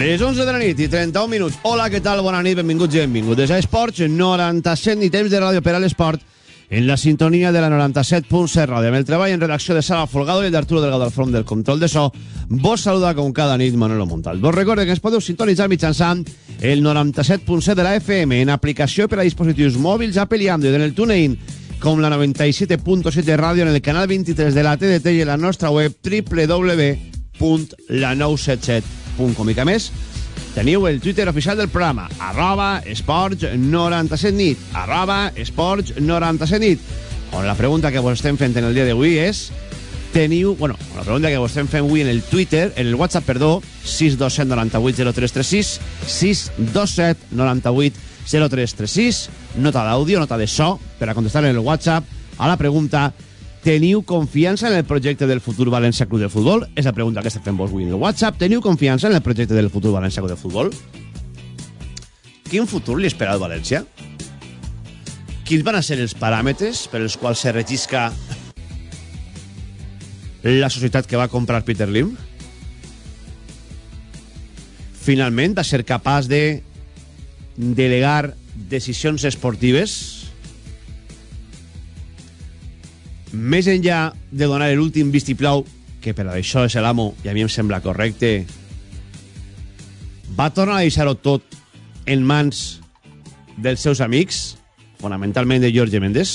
Les 11 de la nit i 31 minuts. Hola, què tal? Bona nit, benvinguts i benvinguts a Esports 97 ni temps de ràdio per a l'esport en la sintonia de la 97.7 ràdio. Amb el treball en redacció de Sala Folgado i d'Arturo Delgado al front del control de so, vos saluda com cada nit Manolo Montal. Vos recorde que ens podeu sintonitzar mitjançant el 97.7 de la FM en aplicació per a dispositius mòbils Apple i Android en el TuneIn com la 97.7 de ràdio en el canal 23 de la TDT i en la nostra web www.la977.com www.esports97.com i que més teniu el Twitter oficial del programa arroba esports97nit arroba esports97nit on la pregunta que vos estem fent en el dia d'avui és teniu, bueno, la pregunta que vos estem fent avui en el Twitter, en el WhatsApp, perdó 627 98 0336 627 98 0336 nota d'àudio, nota de so per a contestar en el WhatsApp a la pregunta Teniu confiança en el projecte del futur València Club de Futbol? És la pregunta que estem fent vos avui en el WhatsApp. Teniu confiança en el projecte del futur València Club de Futbol? Quin futur li espera al València? Quins van a ser els paràmetres per els quals se regisca la societat que va comprar Peter Lim? Finalment va ser capaç de delegar decisions esportives més enllà de donar l'últim vistiplau, que per això és l'amo i a mi em sembla correcte, va tornar a deixar-ho tot en mans dels seus amics, fonamentalment de Jorge Méndez.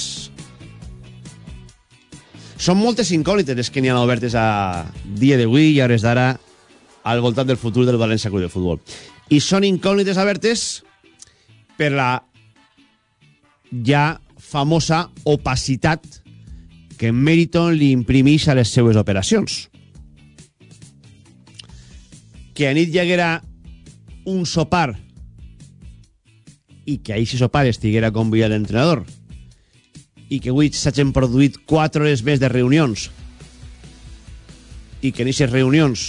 Són moltes incògnites les que n'hi ha obertes a dia d'avui i a hores d'ara al voltant del futur del València Club de Futbol. I són incògnites obertes per la ja famosa opacitat que Meriton li imprimeix a les seues operacions. Que a nit hi haguera un sopar i que a aquest sopar estiguera convidat l'entrenador i que avui s'hagin produït 4 hores més de reunions i que en aquestes reunions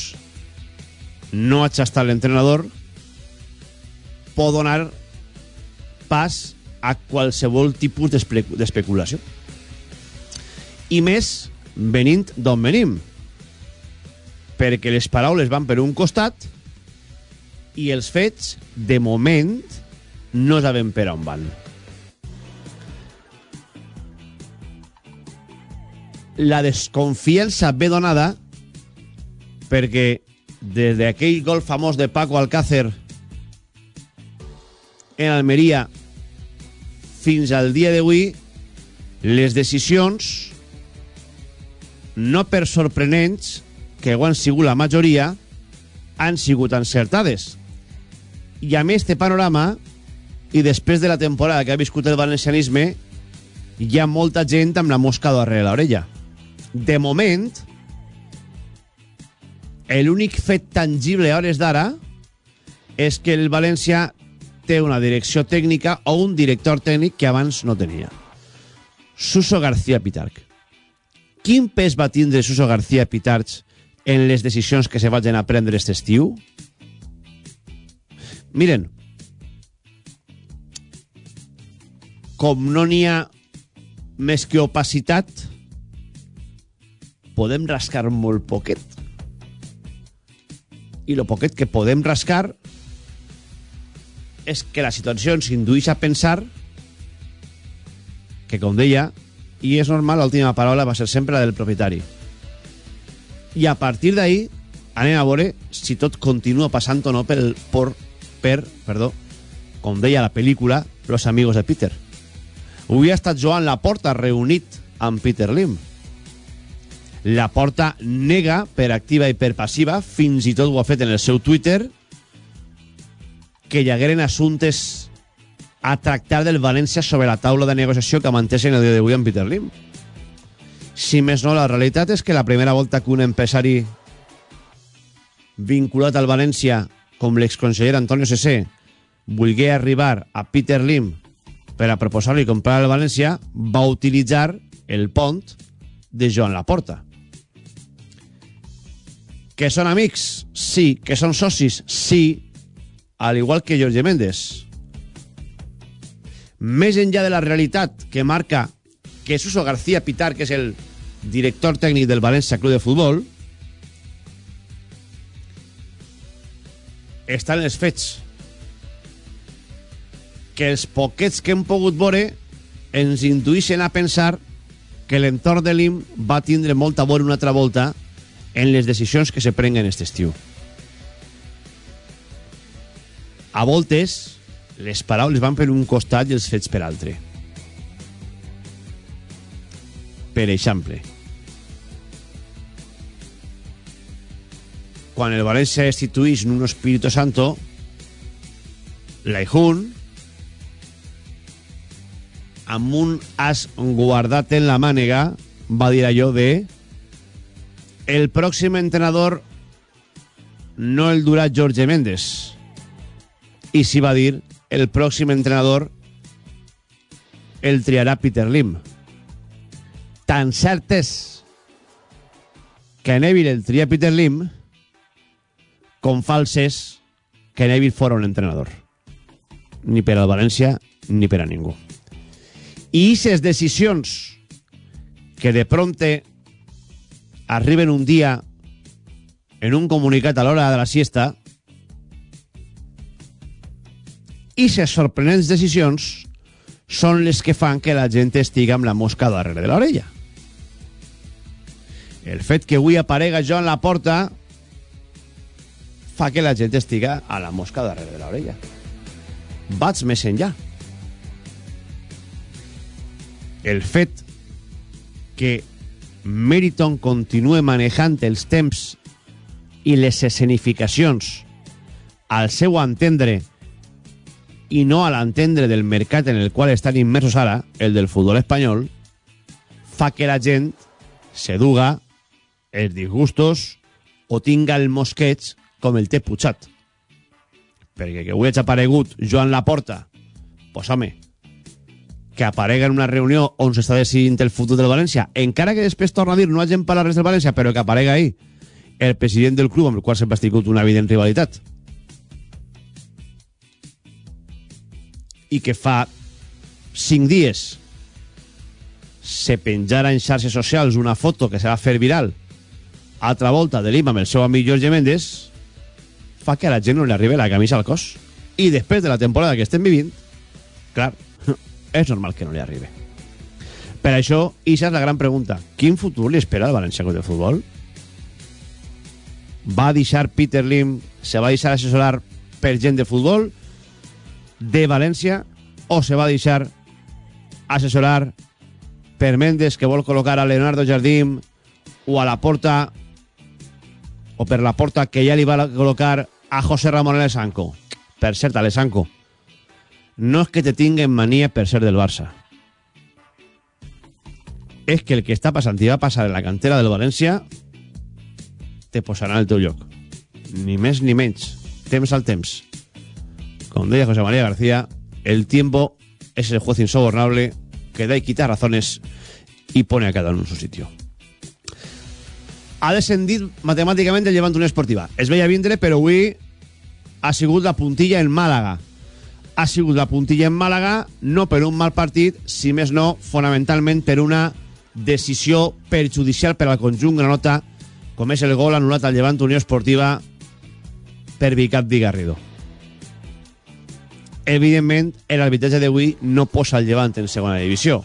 no hagi estat l'entrenador pot donar pas a qualsevol tipus d'especulació i més venint d'on venim. Perquè les paraules van per un costat i els fets de moment no sabem per on van. La desconfiança ve donada perquè des d'aquell gol famós de Paco Alcácer en Almeria fins al dia d'avui les decisions no per sorprenents que ho han sigut la majoria han sigut encertades. I a més este panorama i després de la temporada que ha viscut el valencianisme hi ha molta gent amb la mosca darrere l'orella de moment l'únic fet tangible a hores d'ara és que el València té una direcció tècnica o un director tècnic que abans no tenia. Suso García Pitarc quin pes va tindre Suso García Pitarch en les decisions que se vagin a prendre aquest estiu? Miren, com no n'hi ha més que opacitat, podem rascar molt poquet. I lo poquet que podem rascar és que la situació ens indueix a pensar que, com deia, i és normal, l'última paraula va ser sempre la del propietari. I a partir d'ahí anem a veure si tot continua passant o no per, per, per perdó, com deia la pel·lícula Los amigos de Peter. Avui ha estat Joan Laporta reunit amb Peter Lim. La Porta nega per activa i per passiva, fins i tot ho ha fet en el seu Twitter, que hi hagueren assumptes a tractar del València sobre la taula de negociació que manteixen el dia d'avui amb Peter Lim. Si més no, la realitat és que la primera volta que un empresari vinculat al València com l'exconseller Antonio Cessé volgué arribar a Peter Lim per a proposar-li comprar el València, va utilitzar el pont de Joan Laporta. Que són amics? Sí. Que són socis? Sí. Al igual que Jorge Méndez. Més enllà de la realitat que marca que Suso García Pitar, que és el director tècnic del València Club de Futbol, estan els fets que els poquets que hem pogut veure ens intuïssin a pensar que l'entorn de l'IM va tindre molta a veure una altra volta en les decisions que se prenguen aquest estiu. A voltes, les paraules van per un costat i els fets per altre. Per exemple, quan el València instituís en un Espíritu Santo, l'Aijun, amb un as guardat en la mànega, va dir allò de el pròxim entrenador no el durà Jorge Méndez. I si va dir el pròxim entrenador el triarà Peter Lim. Tan cert és que Neville el tria Peter Lim com falses que Neville fora un entrenador. Ni per al València ni per a ningú. I aquestes decisions que de prompte arriben un dia en un comunicat a l'hora de la siesta i ces sorprenents decisions són les que fan que la gent estiga amb la mosca darrere de l'orella. El fet que avui aparega jo en la porta fa que la gent estiga a la mosca darrere de l'orella. Vaig més enllà. El fet que Meriton continue manejant els temps i les escenificacions al seu entendre i no a l'entendre del mercat en el qual estan immersos ara, el del futbol espanyol, fa que la gent se duga els disgustos o tinga el mosqueig com el té Puigcat. Perquè que avui hagi aparegut Joan Laporta, pues home, que aparega en una reunió on s'està decidint el futur del València, encara que després torna a dir no hagin parlat res del València, però que aparega ahí el president del club amb el qual sempre ha tingut una evident rivalitat. I que fa cinc dies se penjara en xarxes socials una foto que se va fer viral altra volta de l'IMA amb el seu amic Jorge Méndez fa que a la gent no li arribi la camisa al cos. I després de la temporada que estem vivint, clar, és normal que no li arribi. Per això, ixa és la gran pregunta. Quin futur li espera al València de Futbol? Va deixar Peter Lim, se va deixar assessorar per gent de futbol de València o se va deixar assessorar per Mendes que vol col·locar a Leonardo Jardim o a la porta o per la porta que ja li va col·locar a José Ramón Alessanco. Per cert, Alessanco, no és que te tinguen mania per ser del Barça. És que el que està passant i va passar en la cantera del València te posarà el teu lloc. Ni més ni menys. Temps al temps. Com deia José María García, el tiempo es el juez insobornable que da y quita razones y pone a cada uno en su sitio. Ha descendit matemàticament el llevant una esportiva. Es veia vindre, però avui ha sigut la puntilla en Màlaga. Ha sigut la puntilla en Màlaga no per un mal partit, si més no, fonamentalment per una decisió perjudicial per al conjunt granota, com és el gol anul·lat al llevant Unió Esportiva per Vicat Di Garrido. Evidentment, l'arbitratge d'avui no posa el llevant en segona divisió.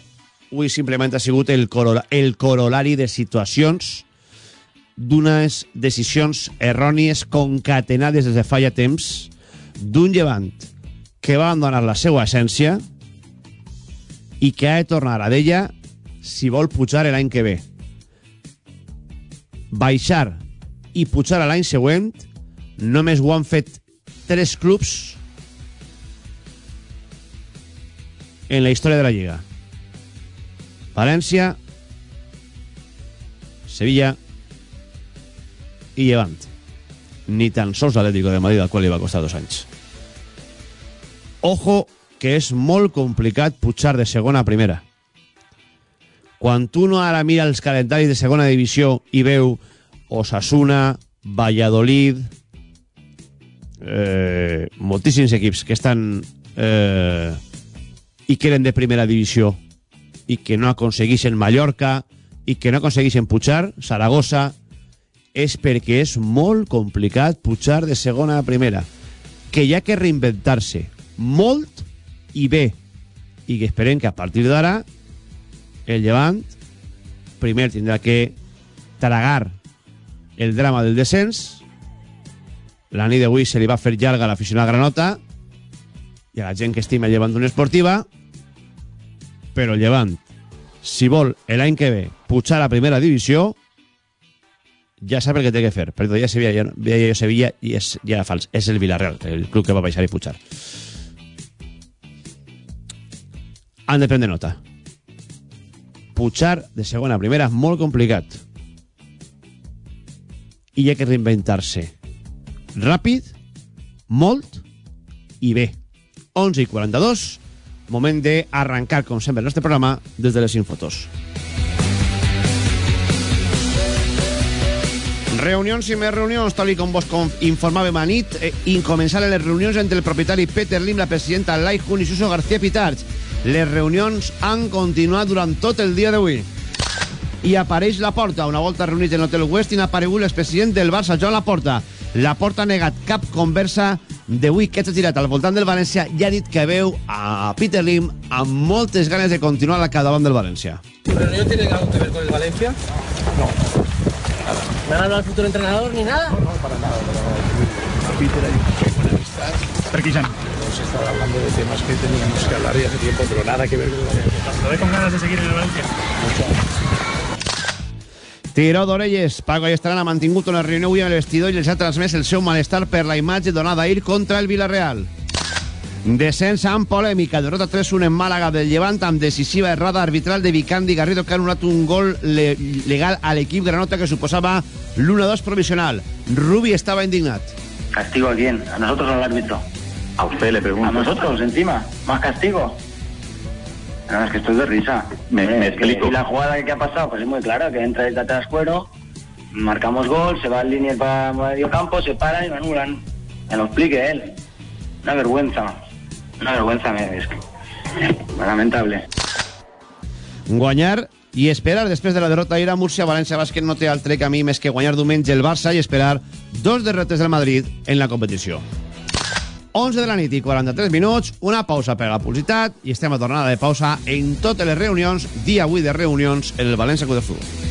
Avui simplement ha sigut el, corol el corolari de situacions d'unes decisions errònies concatenades des de fa ja temps d'un llevant que va abandonar la seva essència i que ha de tornar a d'ella si vol pujar l'any que ve. Baixar i pujar l'any següent només ho han fet tres clubs en la història de la Lliga. València, Sevilla i Llevant. ni tan sols l'Atlético de Madrid, al qual li va costar dos anys. Ojo, que és molt complicat pujar de segona a primera. Quan tu no ara mira els calendaris de segona divisió i veu Osasuna, Valladolid, eh, moltíssims equips que estan eh, i que eren de primera divisió i que no aconsegueixen Mallorca i que no aconsegueixen pujar, Saragossa, és perquè és molt complicat pujar de segona a primera. Que hi ha que reinventar-se molt i bé. I que esperem que a partir d'ara el Llevant primer tindrà que tragar el drama del descens. La nit d'avui se li va fer llarga a l'aficionat Granota i a la gent que estima Llevant d'una esportiva, però Llevant, si vol l'any que ve pujar a primera divisió, ja sap el que té que fer. Perdó, ja Sevilla, ja, ja, Sevilla i és ja fals. És el Villarreal, el club que va baixar i pujar. Han de prendre nota. Pujar de segona a primera és molt complicat. I hi ha que reinventar-se. Ràpid, molt i bé. 11 i 42, moment d'arrencar, com sempre, el nostre programa des de les Infotos. Reunions i més reunions, tal com vos informàvem a nit, eh, i començaren les reunions entre el propietari Peter Lim, la presidenta Lai Jun i Suso García Pitarch. Les reunions han continuat durant tot el dia d'avui. I apareix la porta. Una volta reunit en l'Hotel Westin ha aparegut l'expresident del Barça, Joan Laporta. Laporta ha negat cap conversa d'avui que s'ha tirat al voltant del València i ha dit que veu a Peter Lim amb moltes ganes de continuar al capdavant del València. ¿La reunión tiene algo que ver con el Valencia? ¿Me han hablado al futuro entrenador ni nada? Peter ahí con amistad. Perquisán. Hemos estado hablando de temas que teníamos que hablar y hace tiempo, pero nada que ver con el Valencia. ¿Lo ve con ganas de seguir en el Valencia? Tiró d'orelles. Paco i Estrana ha mantingut una reunió avui amb el vestidor i els ha transmès el seu malestar per la imatge donada ahir contra el Villarreal. Descens amb polèmica. Derrota 3-1 en Màlaga del Llevant amb decisiva errada arbitral de Vicandi Garrido que ha anul·lat un gol le legal a l'equip granota que suposava l'1-2 provisional. Rubi estava indignat. ¿Castigo a quién? ¿A nosotros o al árbitro? A usted le ¿A pregunto. nosotros encima? ¿Más castigo? No, es que de risa. Me- me Es que- explico. Y la jugada que ha pasado, pues es muy clara, que entra desde atrás cuero, marcamos gol, se va al línea para medio campo, se paran y me anulan. Me lo explique él. Una vergüenza. Una vergüenza, me- es que- lamentable. Guanyar i esperar després de la derrota ahir a Múrcia, València Bàsquet no té altre camí més que guanyar diumenge el Barça i esperar dos derrotes del Madrid en la competició. 11 de la nit i 43 minuts, una pausa per a la publicitat i estem a tornada de pausa en totes les reunions, dia avui de reunions en el València Club de Futbol.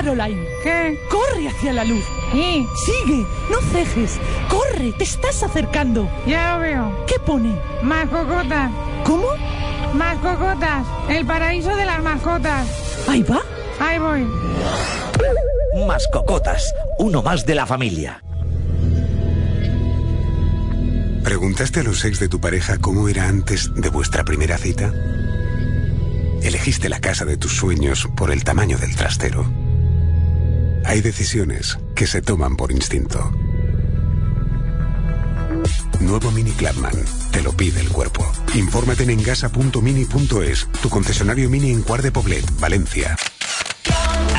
Caroline, ¿qué? Corre hacia la luz. ¿Y? Sigue, no cejes. Corre, te estás acercando. Ya lo veo. ¿Qué pone? Más cocotas. ¿Cómo? Más cocotas. El paraíso de las mascotas. Ahí va. Ahí voy. Mascocotas, uno más de la familia. ¿Preguntaste a los ex de tu pareja cómo era antes de vuestra primera cita? ¿Elegiste la casa de tus sueños por el tamaño del trastero? Hay decisiones que se toman por instinto. Nuevo Mini Clubman. Te lo pide el cuerpo. Infórmate en engasa.mini.es, tu concesionario Mini en Cuart de Poblet, Valencia.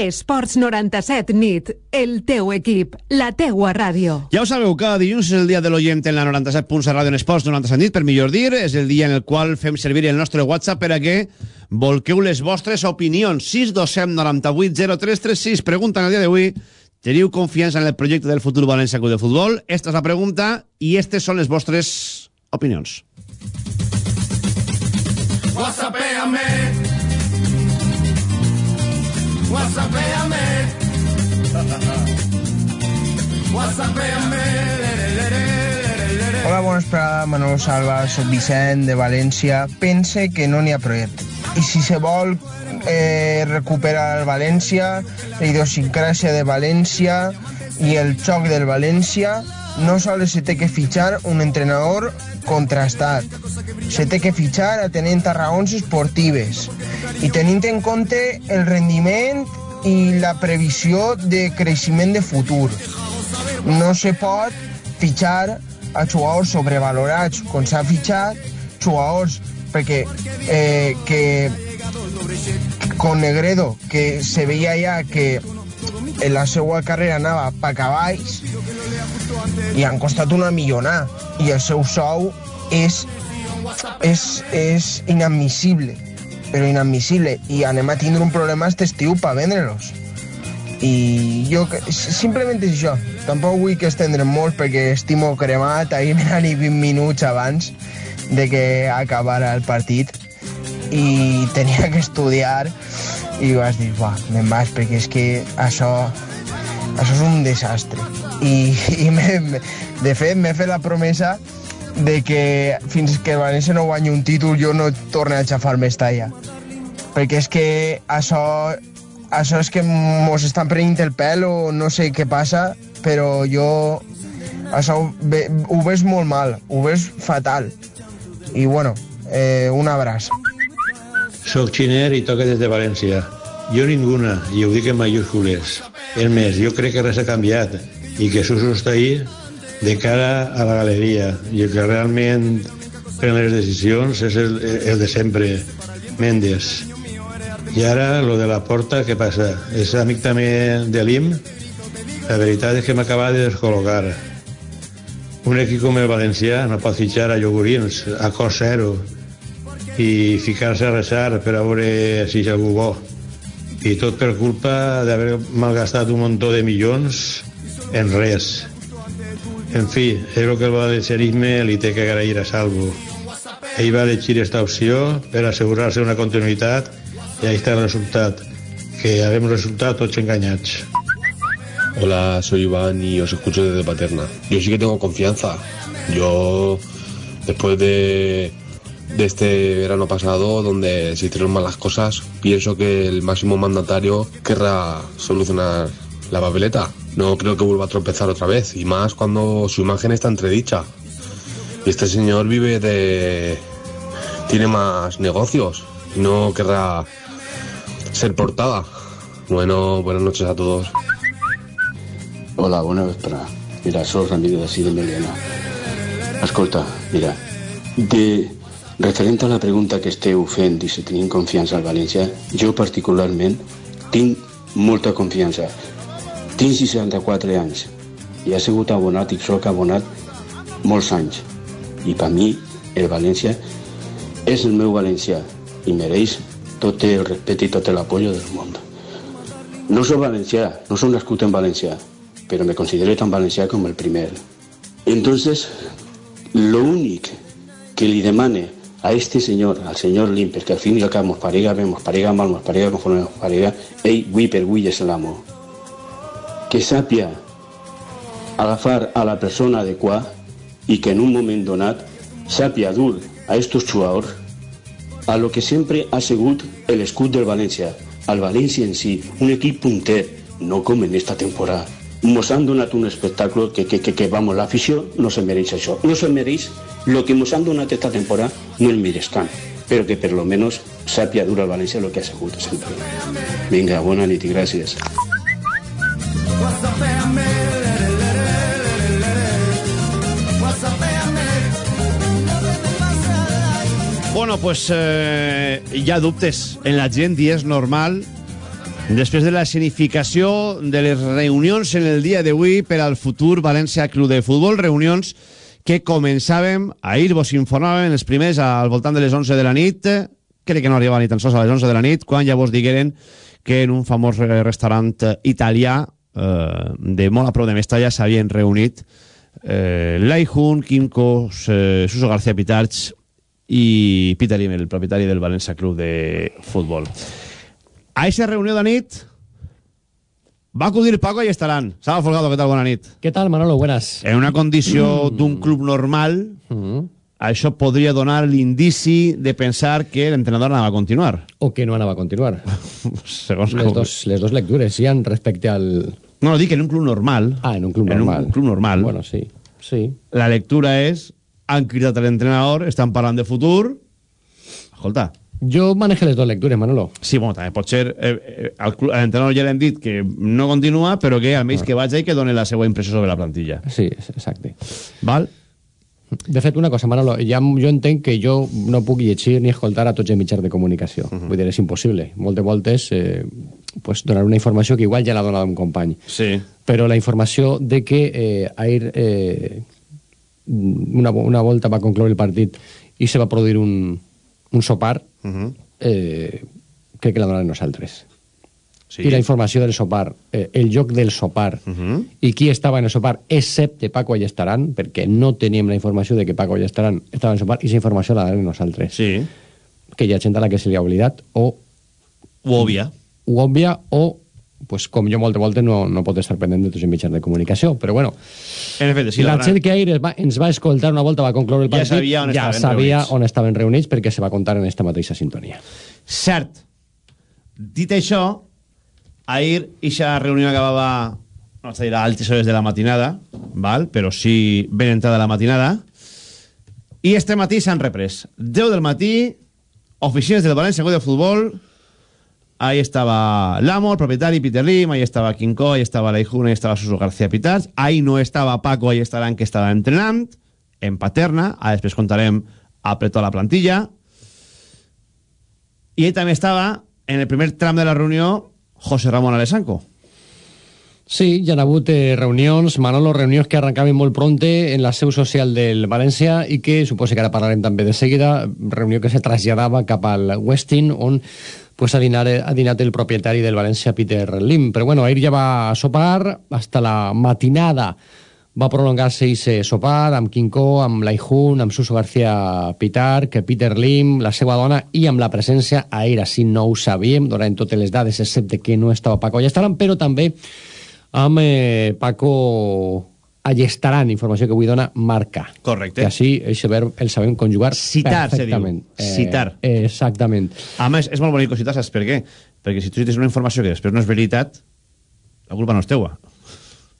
Esports 97 nit, el teu equip, la teua ràdio. Ja ho sabeu, cada dilluns és el dia de l'oient en la 97.7 Ràdio en Esports 97 nit, per millor dir, és el dia en el qual fem servir el nostre WhatsApp per a que volqueu les vostres opinions. 627 98 0336. Pregunta en el dia d'avui, teniu confiança en el projecte del futur València Club de Futbol? Esta és la pregunta i aquestes són les vostres opinions. Whatsappéame. Hola, bona vesprada, Manolo Salva, soc Vicent, de València. Pense que no n'hi ha projecte. I si se vol eh, recuperar el València, la idiosincràsia de València i el xoc del València, no sols se té que fitxar un entrenador contrastat. Se té que fitxar atenent a raons esportives i tenint en compte el rendiment i la previsió de creixement de futur. No se pot fitxar a jugadors sobrevalorats, com s'ha fitxat, jugadors perquè eh, que con Negredo, que se veia ja que en la seva carrera anava pa cavalls i han costat una millonà i el seu sou és, és, és inadmissible però inadmissible. I anem a tindre un problema aquest estiu per vendre-los. I jo simplement és això. Tampoc vull que estendre molt perquè estimo cremat. Ahir m'han 20 minuts abans de que acabara el partit. I tenia que estudiar i vas dir, va, me'n vas perquè és que això això és un desastre i, i me, de fet m'he fet la promesa de que fins que el València no guanyi un títol jo no torne a xafar més talla. Perquè és que això això és que mos estan prenent el pèl o no sé què passa però jo això ho, ho ves molt mal ho ves fatal. I bueno, eh, un abraç Soc xiner i toca des de València. Jo ninguna, i ho dic en mayúscules. És més, jo crec que res ha canviat i que Suso està ahí de cara a la galeria i el que realment pren les decisions és el, el de sempre, Mendes. I ara, lo de la porta, què passa? És amic també de l'IM? La veritat és que m'acaba de descol·locar. Un equip com el valencià no pot fitxar a iogurins a cost zero i ficar-se a resar per a veure si ha algú bo. I tot per culpa d'haver malgastat un muntó de milions en res. En fi, és el que el valencianisme li té que agrair a Salvo. Ell va elegir esta opció per assegurar-se una continuïtat y ahí está el resultado, que habemos resultado todos engañados. Hola, soy Iván y os escucho desde Paterna. Yo sí que tengo confianza. Yo, después de, de este verano pasado, donde se hicieron malas cosas, pienso que el máximo mandatario querrá solucionar la papeleta. No creo que vuelva a tropezar otra vez, y más cuando su imagen está entredicha. Y este señor vive de... tiene más negocios, no querrá ser portada. Bueno, buenas noches a todos. Hola, bona vesprada. Mira, soc Ramiro de Melena. Escolta, mira, de, referent a la pregunta que esteu fent i si tenim confiança al València, jo particularment tinc molta confiança. Tinc 64 anys i he sigut abonat i soc abonat molts anys. I per mi el València és el meu valencià i mereix tot el respecte i tot l'apoyo del món. No soy valencià, no soy nascut en València, pero me considero tan valencià com el primer. Entonces, lo únic que li demane a este senyor, al senyor Limper, que al fin i al cap mos parega bé, mos parega mal, mos parega conforme mos parega, ell, avui per avui és l'amo. Que sàpia agafar a la persona adequada i que en un moment donat sàpia dur a estos jugadors a lo que sempre ha sigut l'escut del València, al València en si, un equip punter, no com en esta temporada. Nos han donat un espectacle que, que, que, que vamos, l'afició no se mereix això. No se mereix lo que nos han donat esta temporada, no el Mirescan, però que per lo menos sàpia dur al València lo que ha sigut sempre. Vinga, bona nit i gràcies. Bueno, pues eh, ha dubtes en la gent i és normal Després de la escenificació de les reunions en el dia d'avui per al futur València Club de Futbol, reunions que començàvem, ahir vos informàvem els primers al voltant de les 11 de la nit, crec que no arribava ni tan sols a les 11 de la nit, quan ja vos digueren que en un famós restaurant italià eh, de molt a prop de Mestalla s'havien reunit eh, Laihun, Quimco, eh, Suso García Pitarch i Peter Lim, el propietari del València Club de Futbol. A aquesta reunió de nit va acudir Paco i estaran. Salva Folgado, què tal? Bona nit. ¿Qué tal, Manolo? Buenas. En una condició d'un club normal, això podria donar l'indici de pensar que l'entrenador anava a continuar. O que no anava a continuar. Segons les, com... dos, les dos lectures hi han respecte al... No, no, dic en un club normal. Ah, en un club En normal. un club normal. Bueno, sí. Sí. La lectura és, han cridat l'entrenador, estan parlant de futur... Escolta, Jo manejo les dos lectures, Manolo. Sí, bueno, també pot ser... Eh, eh, al clu- a l'entrenador ja li hem dit que no continua, però que almenys que vagi i que doni la seva impressió sobre la plantilla. Sí, exacte. Val? De fet, una cosa, Manolo, ja, jo entenc que jo no puc llegir ni escoltar a tots els mitjans de comunicació. Vull dir, és impossible. Moltes voltes eh, pues, donar una informació que igual ja l'ha donat un company. Sí. Però la informació de que eh, ahir eh, una, una volta va concloure el partit i se va produir un, un sopar, Uh -huh. eh, crec que la donaran nosaltres. Sí. I la informació del sopar, eh, el joc del sopar, Uh -huh. i qui estava en el sopar, excepte Paco Allestaran, perquè no teníem la informació de que Paco Allestaran estava en el sopar, i aquesta informació la donaran nosaltres. Sí. Que hi ha gent a la que se li ha oblidat, o Ho òbvia. ho òbvia, o pues, com jo moltes voltes no, no pot estar pendent de tots els mitjans de comunicació, però bueno, En efecte, sí, la la, gent que ahir va, ens va escoltar una volta, va concloure el Ja partit, sabia on ja estaven sabia reunits. on estaven reunits perquè se va contar en esta mateixa sintonia. Cert. Dit això, ahir ixa reunió acabava no sé dir a altes hores de la matinada, val? però sí ben entrada la matinada, i este matí s'han reprès. 10 del matí, oficines del València de Futbol, ahí estaba Lamo, el propietari, Peter Lim, ahí estaba Quinco, ahí estaba Laijuna, ahí estaba Suso García Pitarch, ahí no estaba Paco, ahí estaran que estava entrenant, en Paterna, a després contarem a tota la plantilla, i ell també estava en el primer tram de la reunió José Ramón Alessanco. Sí, hi ha hagut eh, Manolo, reunions que arrencaven molt pronte en la seu social del València i que suposo que ara parlarem també de seguida, reunió que se traslladava cap al Westin, on pues, ha, dinar, ha dinat el propietari del València, Peter Lim. Però bueno, ahir ja va sopar, hasta la matinada va prolongar-se ese sopar amb Quincó, amb Laijun, amb Suso García Pitar, que Peter Lim, la seva dona, i amb la presència, ahir així no ho sabíem, donant totes les dades, excepte que no estava Paco Allestaran, però també amb eh, Paco Allestaran, informació que avui dona Marca. Correcte. Que així, aquest verb el sabem conjugar Citar, se diu. perfectament. Citar. Eh, exactament. A més, és molt bonic citar, saps per què? Perquè si tu cites una informació que després no és veritat, la culpa no és teua.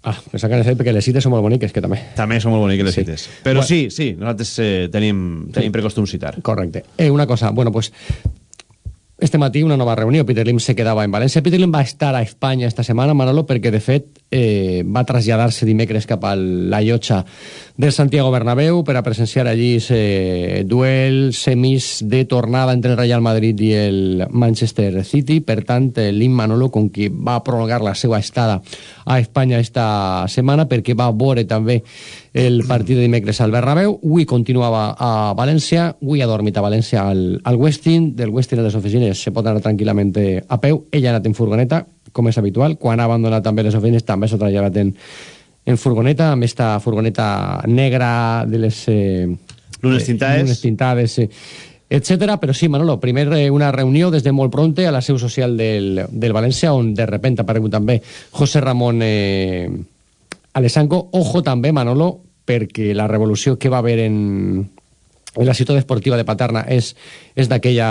Ah, pensava que era perquè les cites són molt boniques, que també. També són molt boniques les Sí. cites. Però Bueno. sí, sí, nosaltres eh, tenim, tenim per costum citar. Correcte. Eh, una cosa, bueno, pues este matí una nova reunió. Peter Lim se quedava en València. Peter Lim va estar a Espanya esta setmana, Manolo, perquè, de fet, eh, va traslladar-se dimecres cap a la llotja del Santiago Bernabéu per a presenciar allí ese duel semis de tornada entre el Real Madrid i el Manchester City. Per tant, eh, Lim Manolo, com qui va prolongar la seva estada a Espanya esta setmana, perquè va veure també el partit de dimecres al Bernabéu. Avui continuava a València, avui ha dormit a València al, al Westin, del Westin a les oficines se pot anar tranquil·lament a peu, ella ha anat en furgoneta, com és habitual, quan ha abandonat també les oficines també s'ha traslladat en, en furgoneta, amb esta furgoneta negra de les... Eh, Lunes tintades. Lunes tintades, eh, etcètera, però sí, Manolo, primer eh, una reunió des de molt pronte a la seu social del, del València, on de repente ha aparegut també José Ramón eh, Alessanco. Ojo també, Manolo, perquè la revolució que va haver en, en la ciutat esportiva de Paterna és, és d'aquella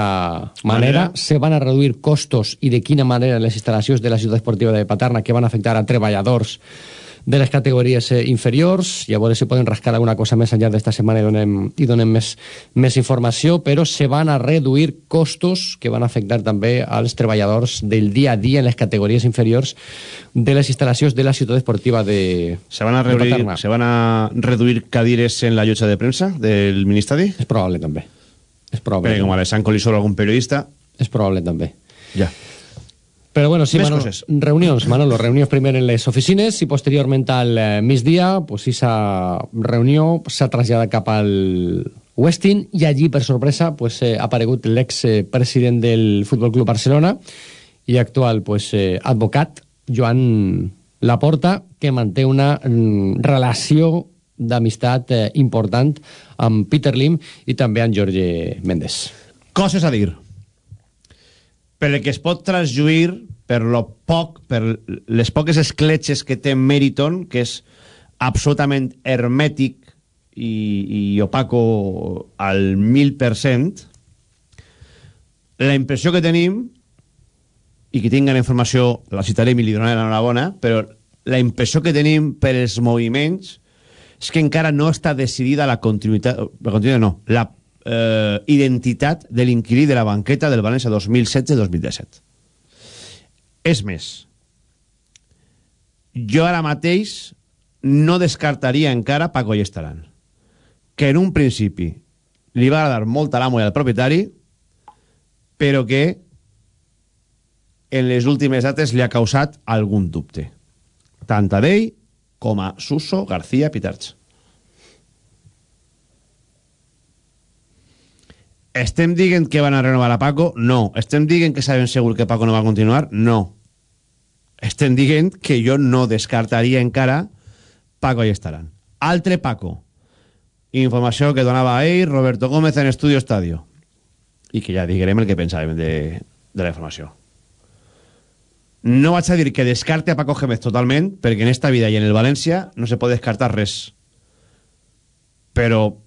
manera. Manera. Se van a reduir costos i de quina manera les instal·lacions de la ciutat esportiva de Paterna que van afectar a treballadors de les categories eh, inferiors i a veure si poden rascar alguna cosa més enllà d'esta setmana i donem, i donem més, més informació, però se van a reduir costos que van afectar també als treballadors del dia a dia en les categories inferiors de les instal·lacions de la ciutat esportiva de, Se van a reduir, se van a reduir cadires en la llotja de premsa del Ministeri? És probable també. És probable. Perquè com a l'Essanco li sobra algun periodista... És probable també. Ja. Però bueno, sí, Més Manolo, coses. reunions, Manolo, reunions primer en les oficines i posteriorment al eh, migdia, pues, esa reunió s'ha traslladat cap al Westin i allí, per sorpresa, pues, eh, ha aparegut l'ex-president del Futbol Club Barcelona i actual pues, eh, advocat, Joan Laporta, que manté una mm, relació d'amistat eh, important amb Peter Lim i també amb Jorge Méndez. Coses a dir. Per el que es pot transjuir, per lo poc, per les poques escletxes que té Meriton, que és absolutament hermètic i, i opaco al mil per cent, la impressió que tenim, i que tinga la informació, la citarem i li donaré l'enhorabona, però la impressió que tenim per els moviments és que encara no està decidida la continuïtat, la continuïtat no, la eh, identitat de l'inquilí de la banqueta del València 2016-2017. És més, jo ara mateix no descartaria encara Paco i Estaran, que en un principi li va agradar molt a l'amo i al propietari, però que en les últimes dates li ha causat algun dubte. Tant a ell com a Suso García Pitarch. Estem dient que van a renovar a Paco? No. Estem dient que saben segur que Paco no va continuar? No. Estem dient que jo no descartaria encara Paco i estaran. Altre Paco. Informació que donava ell Roberto Gómez en Estudio Estadio. I que ja diguem el que pensàvem de, de la informació. No vaig a dir que descarte a Paco Gémez totalment, perquè en esta vida i en el València no se pot descartar res. Però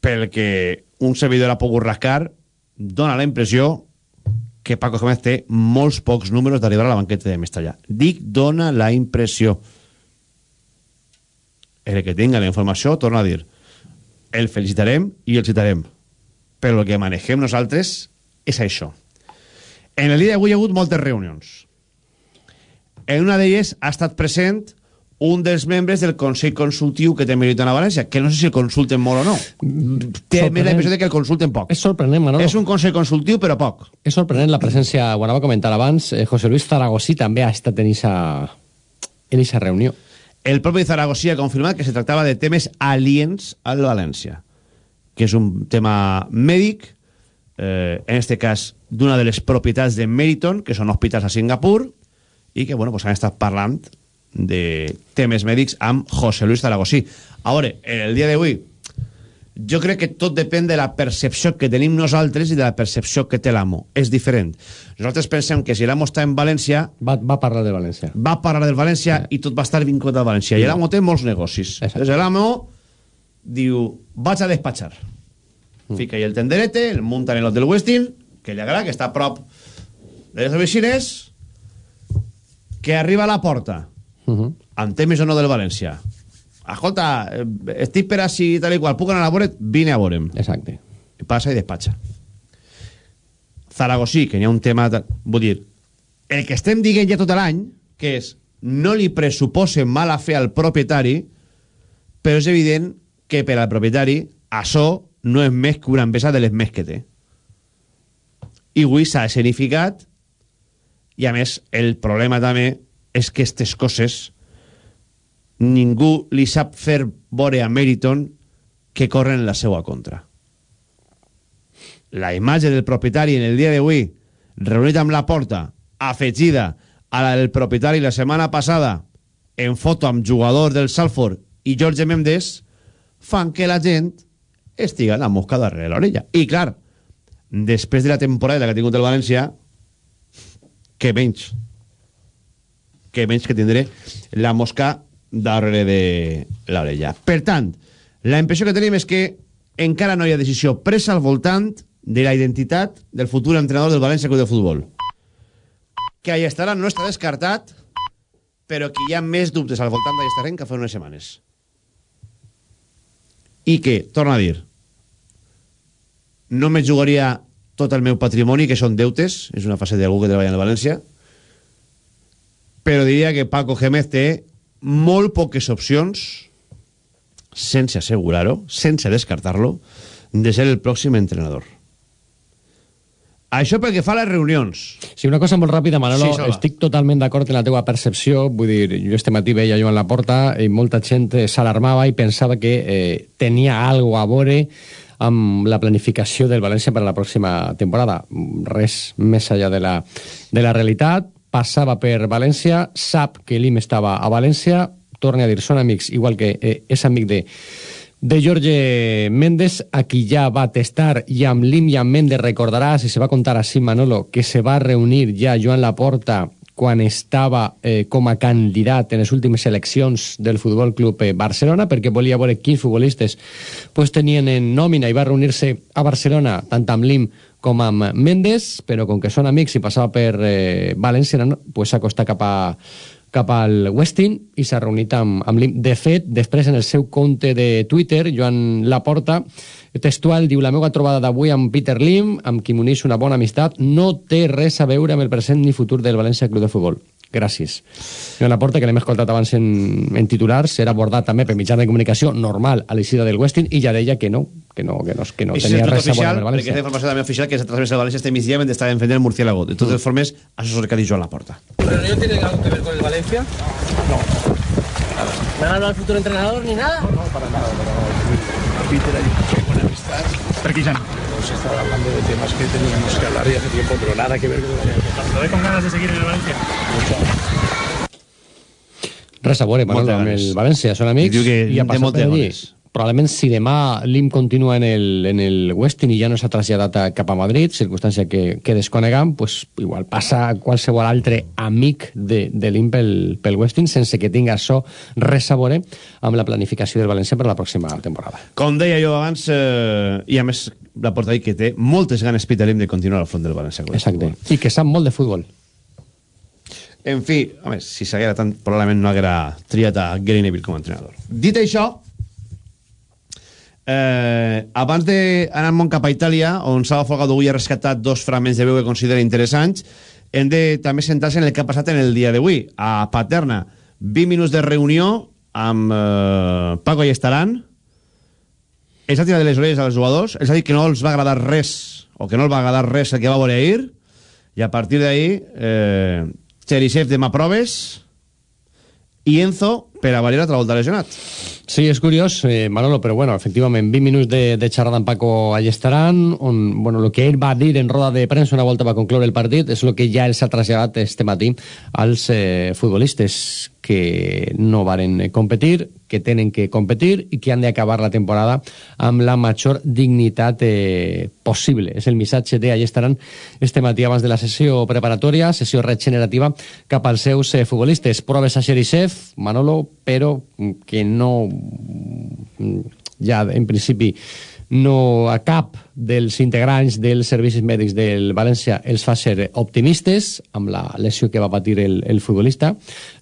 pel que un servidor ha pogut rascar, dona la impressió que Paco Gémez té molts pocs números d'arribar a la banqueta de Mestalla. Dic, dona la impressió. El que tinga la informació, torna a dir, el felicitarem i el citarem. Però el que manegem nosaltres és això. En el dia d'avui hi ha hagut moltes reunions. En una d'elles ha estat present un dels membres del Consell Consultiu que té Meriton a València, que no sé si el consulten molt o no. Té més la impressió que el consulten poc. És sorprenent, Manolo. És un Consell Consultiu, però poc. És sorprenent la presència, ho anava a comentar abans, eh, José Luis Zaragosí també ha estat en esa, en esa reunió. El propi Zaragosí ha confirmat que se tractava de temes aliens al València, que és un tema mèdic, eh, en este cas d'una de les propietats de Meriton, que són hospitals a Singapur, i que bueno, pues han estat parlant de temes mèdics amb José Luis Zaragosí. A veure, el dia d'avui, jo crec que tot depèn de la percepció que tenim nosaltres i de la percepció que té l'amo. És diferent. Nosaltres pensem que si l'amo està en València... Va, va parlar de València. Va parlar del València i tot va estar vinculat al València. I l'amo té molts negocis. Exacte. l'amo diu, vaig a despatxar. Mm. Fica el tenderete, el munta en l'hotel Westin, que li agrada, que està a prop de les oficines, que arriba a la porta, uh -huh. amb temes o no del València. Escolta, eh, estic per així tal i qual, puc anar a veure't? Vine a veure'm. Exacte. I passa i despatxa. Zaragosí, que n'hi ha un tema... De, vull dir, el que estem dient ja tot l'any, que és no li pressuposen mala fe al propietari, però és evident que per al propietari això no és més que una empresa de les més que té. I avui s'ha escenificat i a més el problema també és que aquestes coses ningú li sap fer veure a Meriton que corren la seva contra. La imatge del propietari en el dia d'avui, reunit amb la porta, afegida a la del propietari la setmana passada, en foto amb jugadors del Salford i Jorge Mendes, fan que la gent estiga la mosca darrere l'orella. I clar, després de la temporada que ha tingut el València, que menys que menys que tindré la mosca darrere de l'orella. Per tant, la impressió que tenim és que encara no hi ha decisió presa al voltant de la identitat del futur entrenador del València Club de Futbol. Que Allestaran no està descartat, però que hi ha més dubtes al voltant d'Allestaran que fa unes setmanes. I que, torna a dir, no me jugaria tot el meu patrimoni, que són deutes, és una fase d'algú que treballa en València, però diria que Paco Gémez té molt poques opcions, sense assegurar-ho, sense descartar-lo, de ser el pròxim entrenador. Això pel que fa a les reunions. Sí, una cosa molt ràpida, Manolo. Sí, estic totalment d'acord en la teua percepció. Vull dir, jo este matí veia Joan Laporta i molta gent eh, s'alarmava i pensava que eh, tenia algo a veure amb la planificació del València per a la pròxima temporada. Res més allà de la, de la realitat. Passava per València, sap que l'IM estava a València, torna a dir, són amics, igual que eh, és amic de de Jorge Méndez, a qui ja va testar i amb l'IM i amb Méndez recordaràs, i se va contar així Manolo, que se va reunir ja Joan Laporta quan estava eh, com a candidat en les últimes eleccions del Futbol Club eh, Barcelona, perquè volia veure quins futbolistes pues, tenien en nòmina i va reunir-se a Barcelona tant amb l'IM com amb Méndez, però com que són amics i passava per eh, València, no, pues s'acosta cap a cap al Westin i s'ha reunit amb, amb l'IM. De fet, després en el seu compte de Twitter, Joan Laporta, textual, diu la meva trobada d'avui amb Peter Lim, amb qui m'unís una bona amistat, no té res a veure amb el present ni futur del València Club de Futbol. Gràcies. Joan Laporta, que l'hem escoltat abans en, en titulars, era abordat també per mitjà de comunicació normal a l'eixida del Westin i ja deia que no, que no, que no, que no tenia és res a veure oficial, amb el perquè València. és informació també oficial que s'ha transmès al València este migdia mentre estava enfrent del Murciélago. De totes formes, això és el que ha dit Joan Laporta. ¿Pero no tiene algo que ver con el Valencia? No. ¿Me han hablado del futuro entrenador ni nada? No, para nada, pero Peter una buena amistad. Tranquilizando. Hemos estado hablando de temas que teníamos que hablar y hace tiempo, pero nada que ver con el Valencia. ¿Lo ve con ganas de seguir en el Valencia? Res a veure, Manolo, amb el València, són amics Diu que i passat moltes per allí. ganes. Probablement si demà l'IM continua en el, en el Westin i ja no s'ha traslladat a, cap a Madrid, circumstància que, que desconegam, pues, igual passa qualsevol altre amic de, de l'IM pel, pel Westin sense que tinga això res a veure amb la planificació del València per a la pròxima temporada. Com deia jo abans, eh, i a més la porta dir que té moltes ganes Peter Lim de continuar al front del València. Exacte. Futbol. I que sap molt de futbol. En fi, a més, si s'haguera tant, probablement no haguera triat a Gary Neville com a entrenador. Dit això, eh, abans d'anar món cap a Itàlia, on Salva Folgado avui ha rescatat dos fragments de veu que considera interessants, hem de també centrar-se en el que ha passat en el dia d'avui. A Paterna, 20 minuts de reunió amb eh, Paco i Estaran, els ha tirat de les orelles als jugadors, els ha dit que no els va agradar res, o que no els va agradar res el que va veure ahir, i a partir d'ahí, eh, Cherisev demà proves, i Enzo per a valer altra volta lesionat. Sí, és curiós, eh, Manolo, però bueno, efectivament, 20 minuts de, de xerrada amb Paco Allestaran, on, bueno, el que ell va dir en roda de premsa una volta va concloure el partit és el que ja els ha traslladat este matí als eh, futbolistes que no varen competir, que tenen que competir i que han d'acabar la temporada amb la major dignitat eh, possible. És el missatge de Allestaran este matí abans de la sessió preparatòria, sessió regenerativa cap als seus eh, futbolistes. Proves a Xerisev, Manolo, però que no ja en principi no a cap dels integrants dels servicis mèdics del València els fa ser optimistes amb la lesió que va patir el, el futbolista.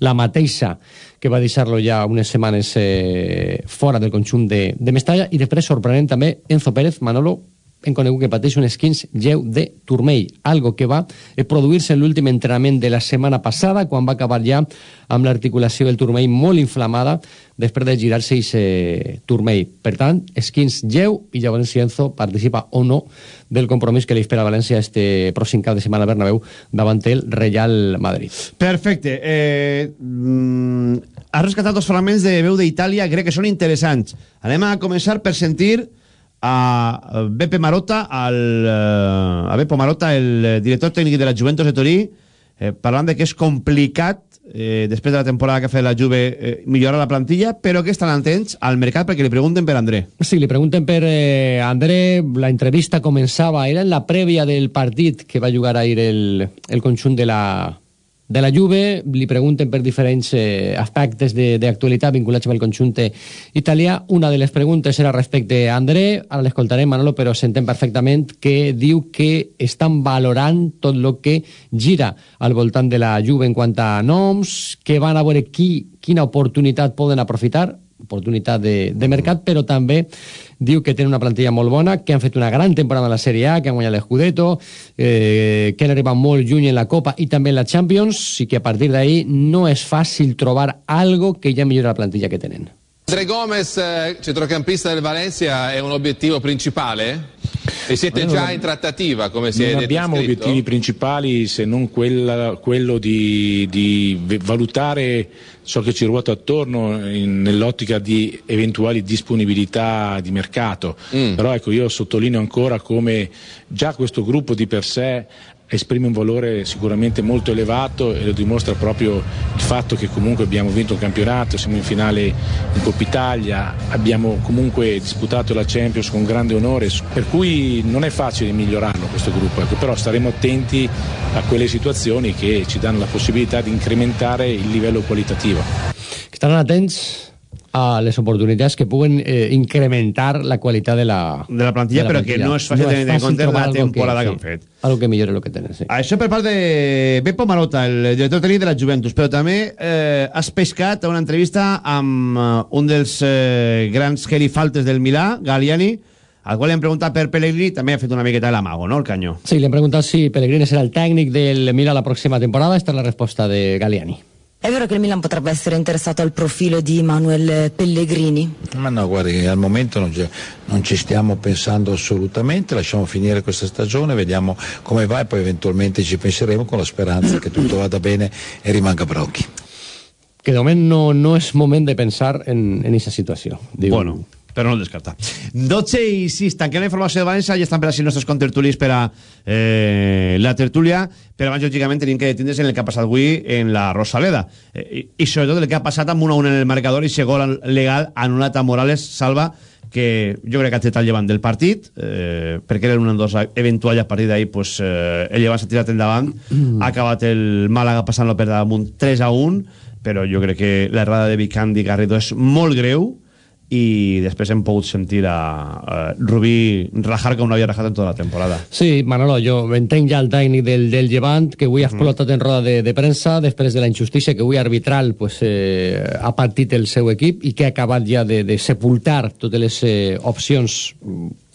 La mateixa que va deixar-lo ja unes setmanes eh, fora del conjunt de, de Mestalla i després sorprenent també Enzo Pérez, Manolo, hem conegut que pateix un esquins lleu de turmell, algo que va produir-se en l'últim entrenament de la setmana passada, quan va acabar ja amb l'articulació del turmell molt inflamada després de girar-se aquest turmell. Per tant, esquins lleu i llavors si Enzo participa o no del compromís que li espera a València este pròxim cap de setmana al Bernabéu davant el Real Madrid. Perfecte. Eh, mm, has rescatat dos fragments de veu d'Itàlia, crec que són interessants. Anem a començar per sentir a Beppe Marotta, al, eh, a Beppo Marotta, el eh, director tècnic de la Juventus de Torí, eh, parlant de que és complicat eh, després de la temporada que ha fet la Juve eh, millorar la plantilla, però que estan atents al mercat perquè li pregunten per André. Sí, li pregunten per eh, André, la entrevista començava, era en la prèvia del partit que va jugar ahir el, el conjunt de la, de la Juve, li pregunten per diferents eh, aspectes d'actualitat vinculats amb el conjunt italià. Una de les preguntes era respecte a André, ara l'escoltarem, Manolo, però sentem perfectament que diu que estan valorant tot el que gira al voltant de la Juve en quant a noms, que van a veure qui, quina oportunitat poden aprofitar, oportunitat de, de mercat, però també diu que tenen una plantilla molt bona, que han fet una gran temporada a la Sèrie A, que han guanyat l'Escudeto, eh, que han arribat molt lluny en la Copa i també en la Champions, i que a partir d'ahí no és fàcil trobar algo que ja millora la plantilla que tenen. André Gomez, eh, centrocampista del Valencia, è un obiettivo principale? E siete già non- in trattativa, come si è non detto abbiamo scritto? obiettivi principali se non quella- quello di, di valutare ciò che ci ruota attorno in- nell'ottica di eventuali disponibilità di mercato. Però ecco, io sottolineo ancora come già questo gruppo di per sé esprime un valore sicuramente molto elevato e lo dimostra proprio il fatto che comunque abbiamo vinto un campionato, siamo in finale in Coppa Italia, abbiamo comunque disputato la Champions con grande onore, per cui non è facile migliorarlo questo gruppo, ecco, però staremo attenti a quelle situazioni che ci danno la possibilità di incrementare il livello qualitativo. Estaran atents a les oportunitats que puguen eh, incrementar la qualitat de la, de la plantilla, però que no és fàcil tenir en compte la temporada que han fet. Algo que millore el que tenen, sí. Això per part de Beppo Marota, el director tècnic de la Juventus, però també eh, has pescat una entrevista amb eh, un dels eh, grans gerifaltes del Milà, Galliani, al qual li han preguntat per Pellegrini, també ha fet una miqueta de l'amago, no?, el canyó. Sí, le han preguntat si Pellegrini serà el tècnic del Milan la prossima temporada. Esta es la resposta de Galliani. È vero che il Milan potrebbe essere interessato al profilo di Manuel Pellegrini? Ma no, guardi, al momento non, ci- non ci stiamo pensando assolutamente, lasciamo finire questa stagione, vediamo come va e poi eventualmente ci penseremo con la speranza che tutto vada bene e rimanga Brocchi. Que de moment no, no és moment de pensar en, en aquesta situació. Diu, Bueno, però no el descarta. 12 i 6, tanquem la informació de València, ja estan per així els nostres contertulis per a eh, la tertúlia, però abans, lògicament, tenim que detindre's en el que ha passat avui en la Rosaleda, eh, i, i sobretot el que ha passat amb 1 a 1 en el marcador i segon legal anul·lat a Morales, Salva, que jo crec que ha tret el llevant del partit, eh, perquè era un 2 eventual i a partir d'ahir pues, eh, el llevant s'ha tirat endavant, Mm. ha acabat el Màlaga passant-lo per damunt 3 a 1, però jo crec que l'errada de Vicandi i Garrido és molt greu, i després hem pogut sentir a, a Rubí rajar com no havia rajat en tota la temporada. Sí, Manolo, jo entenc ja el tècnic del, del Llevant, que avui ha explotat en roda de, de premsa, després de la injustícia que avui arbitral pues, eh, ha partit el seu equip i que ha acabat ja de, de sepultar totes les eh, opcions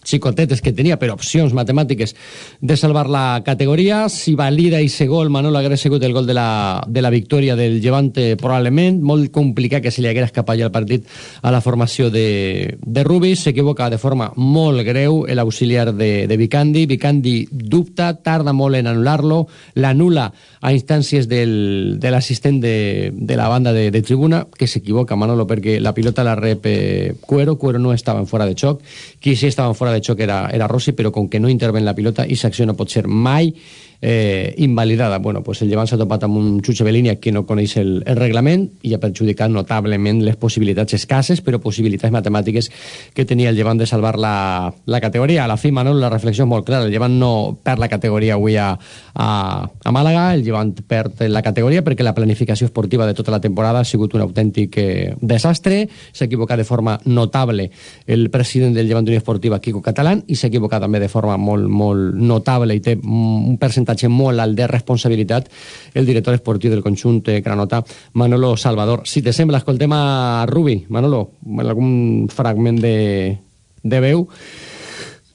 xicotetes que tenia, però opcions matemàtiques de salvar la categoria. Si valida i ser gol, Manolo hagués sigut el gol de la, de la victòria del Llevante, probablement. Molt complicat que se li hagués escapat ja el partit a la formació de, de Rubis. S'equivoca de forma molt greu l'auxiliar de, de Vicandi. Vicandi dubta, tarda molt en anul·lar-lo, l'anula a instàncies del, de l'assistent de, de la banda de, de tribuna, que s'equivoca, Manolo, perquè la pilota la rep eh, Cuero, Cuero no estava en fora de xoc, qui sí estava en fora de xoc era, era Rossi, però com que no interven la pilota, i acció no pot ser mai eh, invalidada. Bueno, pues el llevant s'ha topat amb un xutxe de línia que no coneix el, el reglament i ha perjudicat notablement les possibilitats escasses, però possibilitats matemàtiques que tenia el llevant de salvar la, la categoria. A la fi, Manol, la reflexió és molt clara. El llevant no perd la categoria avui a, a, a Màlaga, el llevant perd la categoria perquè la planificació esportiva de tota la temporada ha sigut un autèntic eh, desastre. S'ha equivocat de forma notable el president del llevant d'Unió Esportiva, Quico Catalán, i s'ha equivocat també de forma molt, molt notable i té un percentatge molt alt de responsabilitat el director esportiu del conjunt granota, Manolo Salvador. Si te sembla, escoltem a Rubi. Manolo, algun fragment de, de veu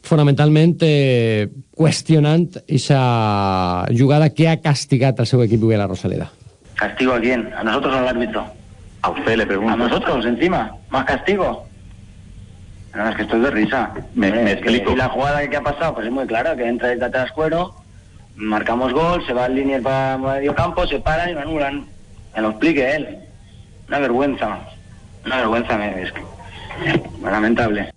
fonamentalment eh, qüestionant aquesta jugada que ha castigat el seu equip avui a la Rosaleda. ¿Castigo a quién? ¿A nosotros o al árbitro? A usted le pregunto. ¿A nosotros encima? ¿Más castigo? No, es que estoy de risa. Me- Eh, me explico. Y la jugada que ha pasado, pues es muy clara, que entra el atrás cuero, marcamos gol, se va al línea para medio campo, se paran y me anulan. Me lo explique él. Una vergüenza. Una vergüenza, me- es que... Lamentable.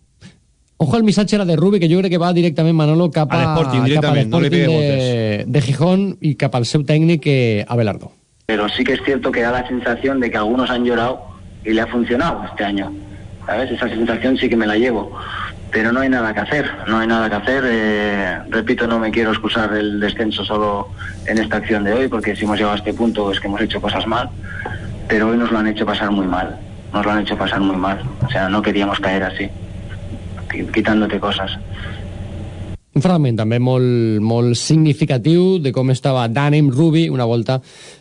Ojo al missatge era de Rubi, que jo crec que va directament, Manolo, cap a, A l'Sporting, no de, de Gijón i cap al seu tècnic, Abelardo. Pero sí que es cierto que da la sensación de que algunos han llorado y le ha funcionado este año. ¿Sabes? Esa sensación sí que me la llevo. Pero no hay nada que hacer, no hay nada que hacer. eh, repito, no me quiero excusar el descenso solo en esta acción de hoy, porque si hemos llegado a este punto es que hemos hecho cosas mal. Pero hoy nos lo han hecho pasar muy mal. Nos lo han hecho pasar muy mal. O sea, no queríamos caer así, qui- quitándote cosas. Un fragment també molt, molt significatiu de com estava d'ànim Rubi una volta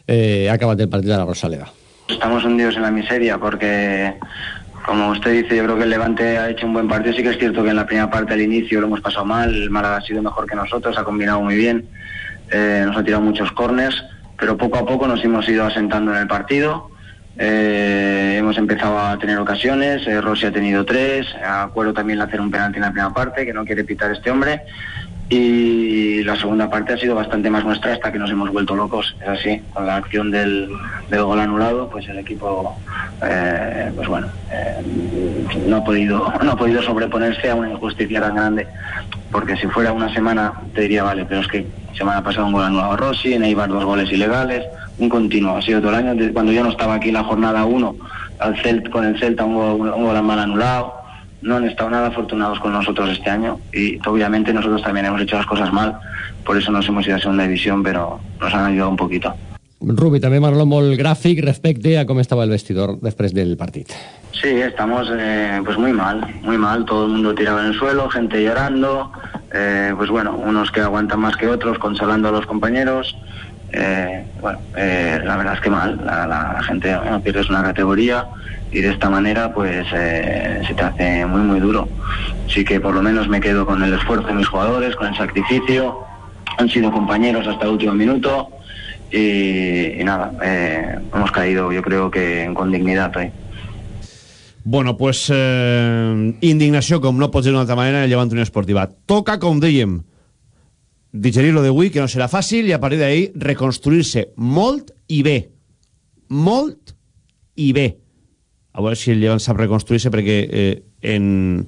eh, acabat el partit de la Rosaleda. Estamos hundidos en la miseria porque, como usted dice, yo creo que el Levante ha hecho un buen partido. Sí que es cierto que en la primera parte al inicio lo hemos pasado mal, el Málaga ha sido mejor que nosotros, ha combinado muy bien, eh, nos ha tirado muchos corners, pero poco a poco nos hemos ido asentando en el partido. Eh, hemos empezado a tener ocasiones, eh, Rossi ha tenido tres, acuerdo también hacer un penalti en la primera parte, que no quiere pitar este hombre, y la segunda parte ha sido bastante más nuestra hasta que nos hemos vuelto locos, es así, con la acción del, gol anulado, pues el equipo, eh, pues bueno, eh, no, ha podido, no ha podido sobreponerse a una injusticia tan grande, porque si fuera una semana te diría, vale, pero es que semana pasada un gol anulado a Rossi, en Eibar dos goles ilegales, un continuo, ha sido todo el año, cuando yo no estaba aquí la jornada 1, al Celt, con el Celta un gol, un gol mal anulado, no han estado nada afortunados con nosotros este año y obviamente nosotros también hemos hecho las cosas mal, por eso nos hemos ido a segunda división, pero nos han ayudado un poquito. Rubi, també Manolo molt gràfic respecte a com estava el vestidor després del partit. Sí, estamos eh, pues muy mal, muy mal, todo el mundo tirado en el suelo, gente llorando, eh, pues bueno, unos que aguantan más que otros, consolando a los compañeros, eh, bueno, eh, la verdad es que mal, la, la, la gente bueno, pierdes una categoría y de esta manera pues eh, se te hace muy muy duro. Así que por lo menos me quedo con el esfuerzo de mis jugadores, con el sacrificio, han sido compañeros hasta el último minuto y, nada, eh, hemos caído yo creo que con dignidad hoy. Bueno, pues eh, indignació, com no pot ser d'una altra manera, en el Llevant Unió Esportiva. Toca, com dèiem, digerir-lo d'avui, que no serà fàcil, i a partir d'ahir reconstruir-se molt i bé. Molt i bé. A veure si el Llevant sap reconstruir-se, perquè eh, en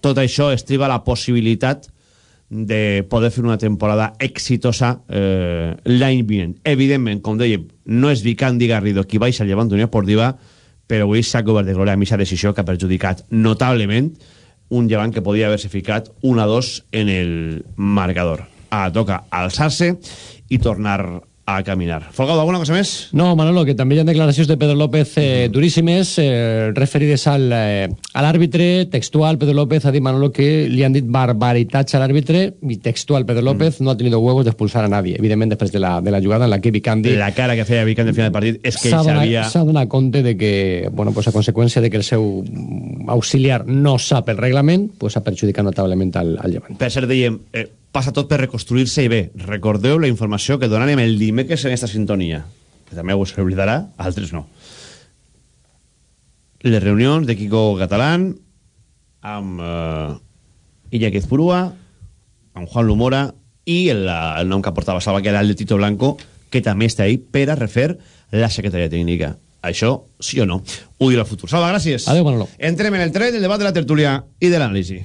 tot això estriba la possibilitat de poder fer una temporada exitosa eh, l'any vinent. Evidentment, com dèiem, no és Vicandi Garrido qui baixa al Llevant Unió Esportiva, però avui s'ha cobert de glòria amb aquesta decisió que ha perjudicat notablement un llevant que podia haver-se ficat 1-2 en el marcador. Ara toca alçar-se i tornar a caminar. Folgado, alguna cosa més? No, Manolo, que també hi ha declaracions de Pedro López eh, duríssimes eh, referides al, eh, a l'àrbitre textual. Pedro López ha dit, Manolo, que li han dit barbaritats a l'àrbitre i textual Pedro López mm. no ha tenido huevos de expulsar a nadie. Evidentment, després de la, de la jugada en la que Vicandi... La cara que feia Vicandi al final del partit és que ell sabia... s'ha donat compte de que, bueno, pues a conseqüència de que el seu auxiliar no sap el reglament, pues ha perjudicat notablement al, al llevant. Per cert, dèiem, eh, passa tot per reconstruir-se i bé, recordeu la informació que donarem el dimecres en aquesta sintonia, que també us oblidarà, altres no. Les reunions de Kiko Catalán amb eh, Iñaki Ezpurua, amb Juan Lumora i el, el nom que portava Salva, que era el de Tito Blanco, que també està ahí per a refer la secretaria tècnica. Això, sí o no? Ho dirà el futur. Salva, gràcies. Adéu, Manolo. Entrem en el tren del debat de la tertúlia i de l'anàlisi.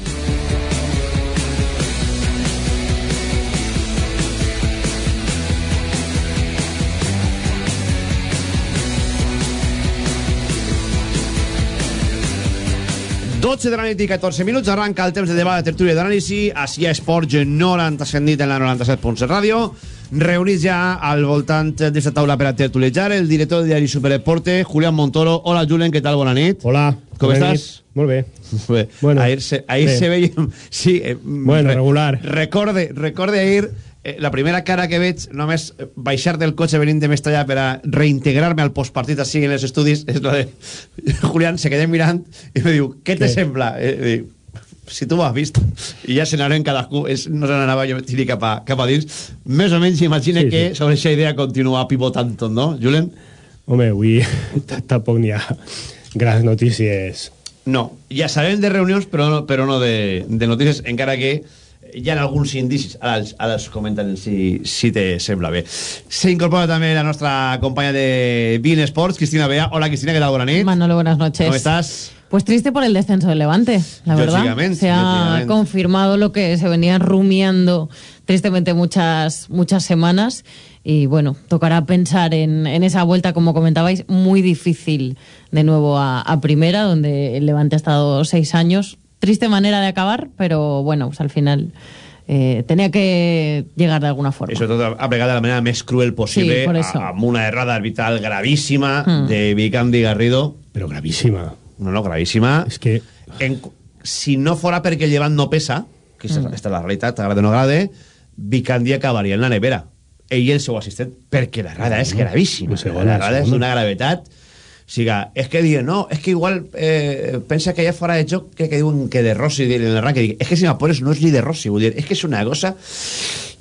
Dotze de la nit i 14 minuts arranca el temps de debat de tertúlia d'anàlisi així a Esports 97 nit en la 97.7 ràdio reunits ja al voltant d'esta taula per a tertulitzar el director del diari Superdeporte Julián Montoro, hola Julen, què tal? Bona nit Hola, Com bona estàs? nit. Molt bé. Bé, Bueno, ahir se, ahir bé. se veia... Sí, eh, Bueno, regular. Recorde, recorde ahir eh, la primera cara que veig només eh, baixar del cotxe venint de Mestalla per a reintegrar-me al postpartit així en els estudis és la de Julián se quedé mirant i me diu, què te sembla? Eh, dic, si tu ho has vist i ja se n'anaren cadascú és, no se n'anava jo tiri cap a, cap a dins més o menys imagina Sí, que sí. sobre aquesta idea continua pivotant tot, no, Julen? Home, avui tampoc n'hi ha grans notícies. No, ja sabem de reunions, però no, però no de, de notícies, encara que hi ha alguns indicis, ara els, ara els si, si te sembla bé. S'incorpora també la nostra companya de Bean Sports, Cristina Bea. Hola, Cristina, ¿qué tal? Buena nit. Manolo, buenas noches. ¿Cómo estás? Pues triste por el descenso del Levante, la verdad. Se ha confirmado lo que se venía rumiando tristemente muchas, muchas semanas. Y bueno, tocará pensar en, en esa vuelta, como comentabais, muy difícil de nuevo a, a primera, donde el Levante ha estado seis años. Triste manera de acabar, pero bueno, pues al final eh, tenía que llegar de alguna forma. I sobretot ha plegat de la manera més cruel possible Sí, a- amb una errada arbitral gravíssima Mm. de Vicandi Garrido. Però gravíssima. No, no, gravíssima. És que... En, si no fora perquè el llevant no pesa, que és, Mm. esta és la realitat, agrada o no agrade, Vicandi acabaria en la nevera. Ell i el seu assistent, perquè l'errada és gravíssima. La segona, L'errada la és segona. d'una gravetat... O sigui, és que diuen, no, és que igual eh, pensa que ha fora de joc que, que diuen que de Rossi en el ranking. És que si m'apures no és ni de Rossi, vull dir, és que és una cosa...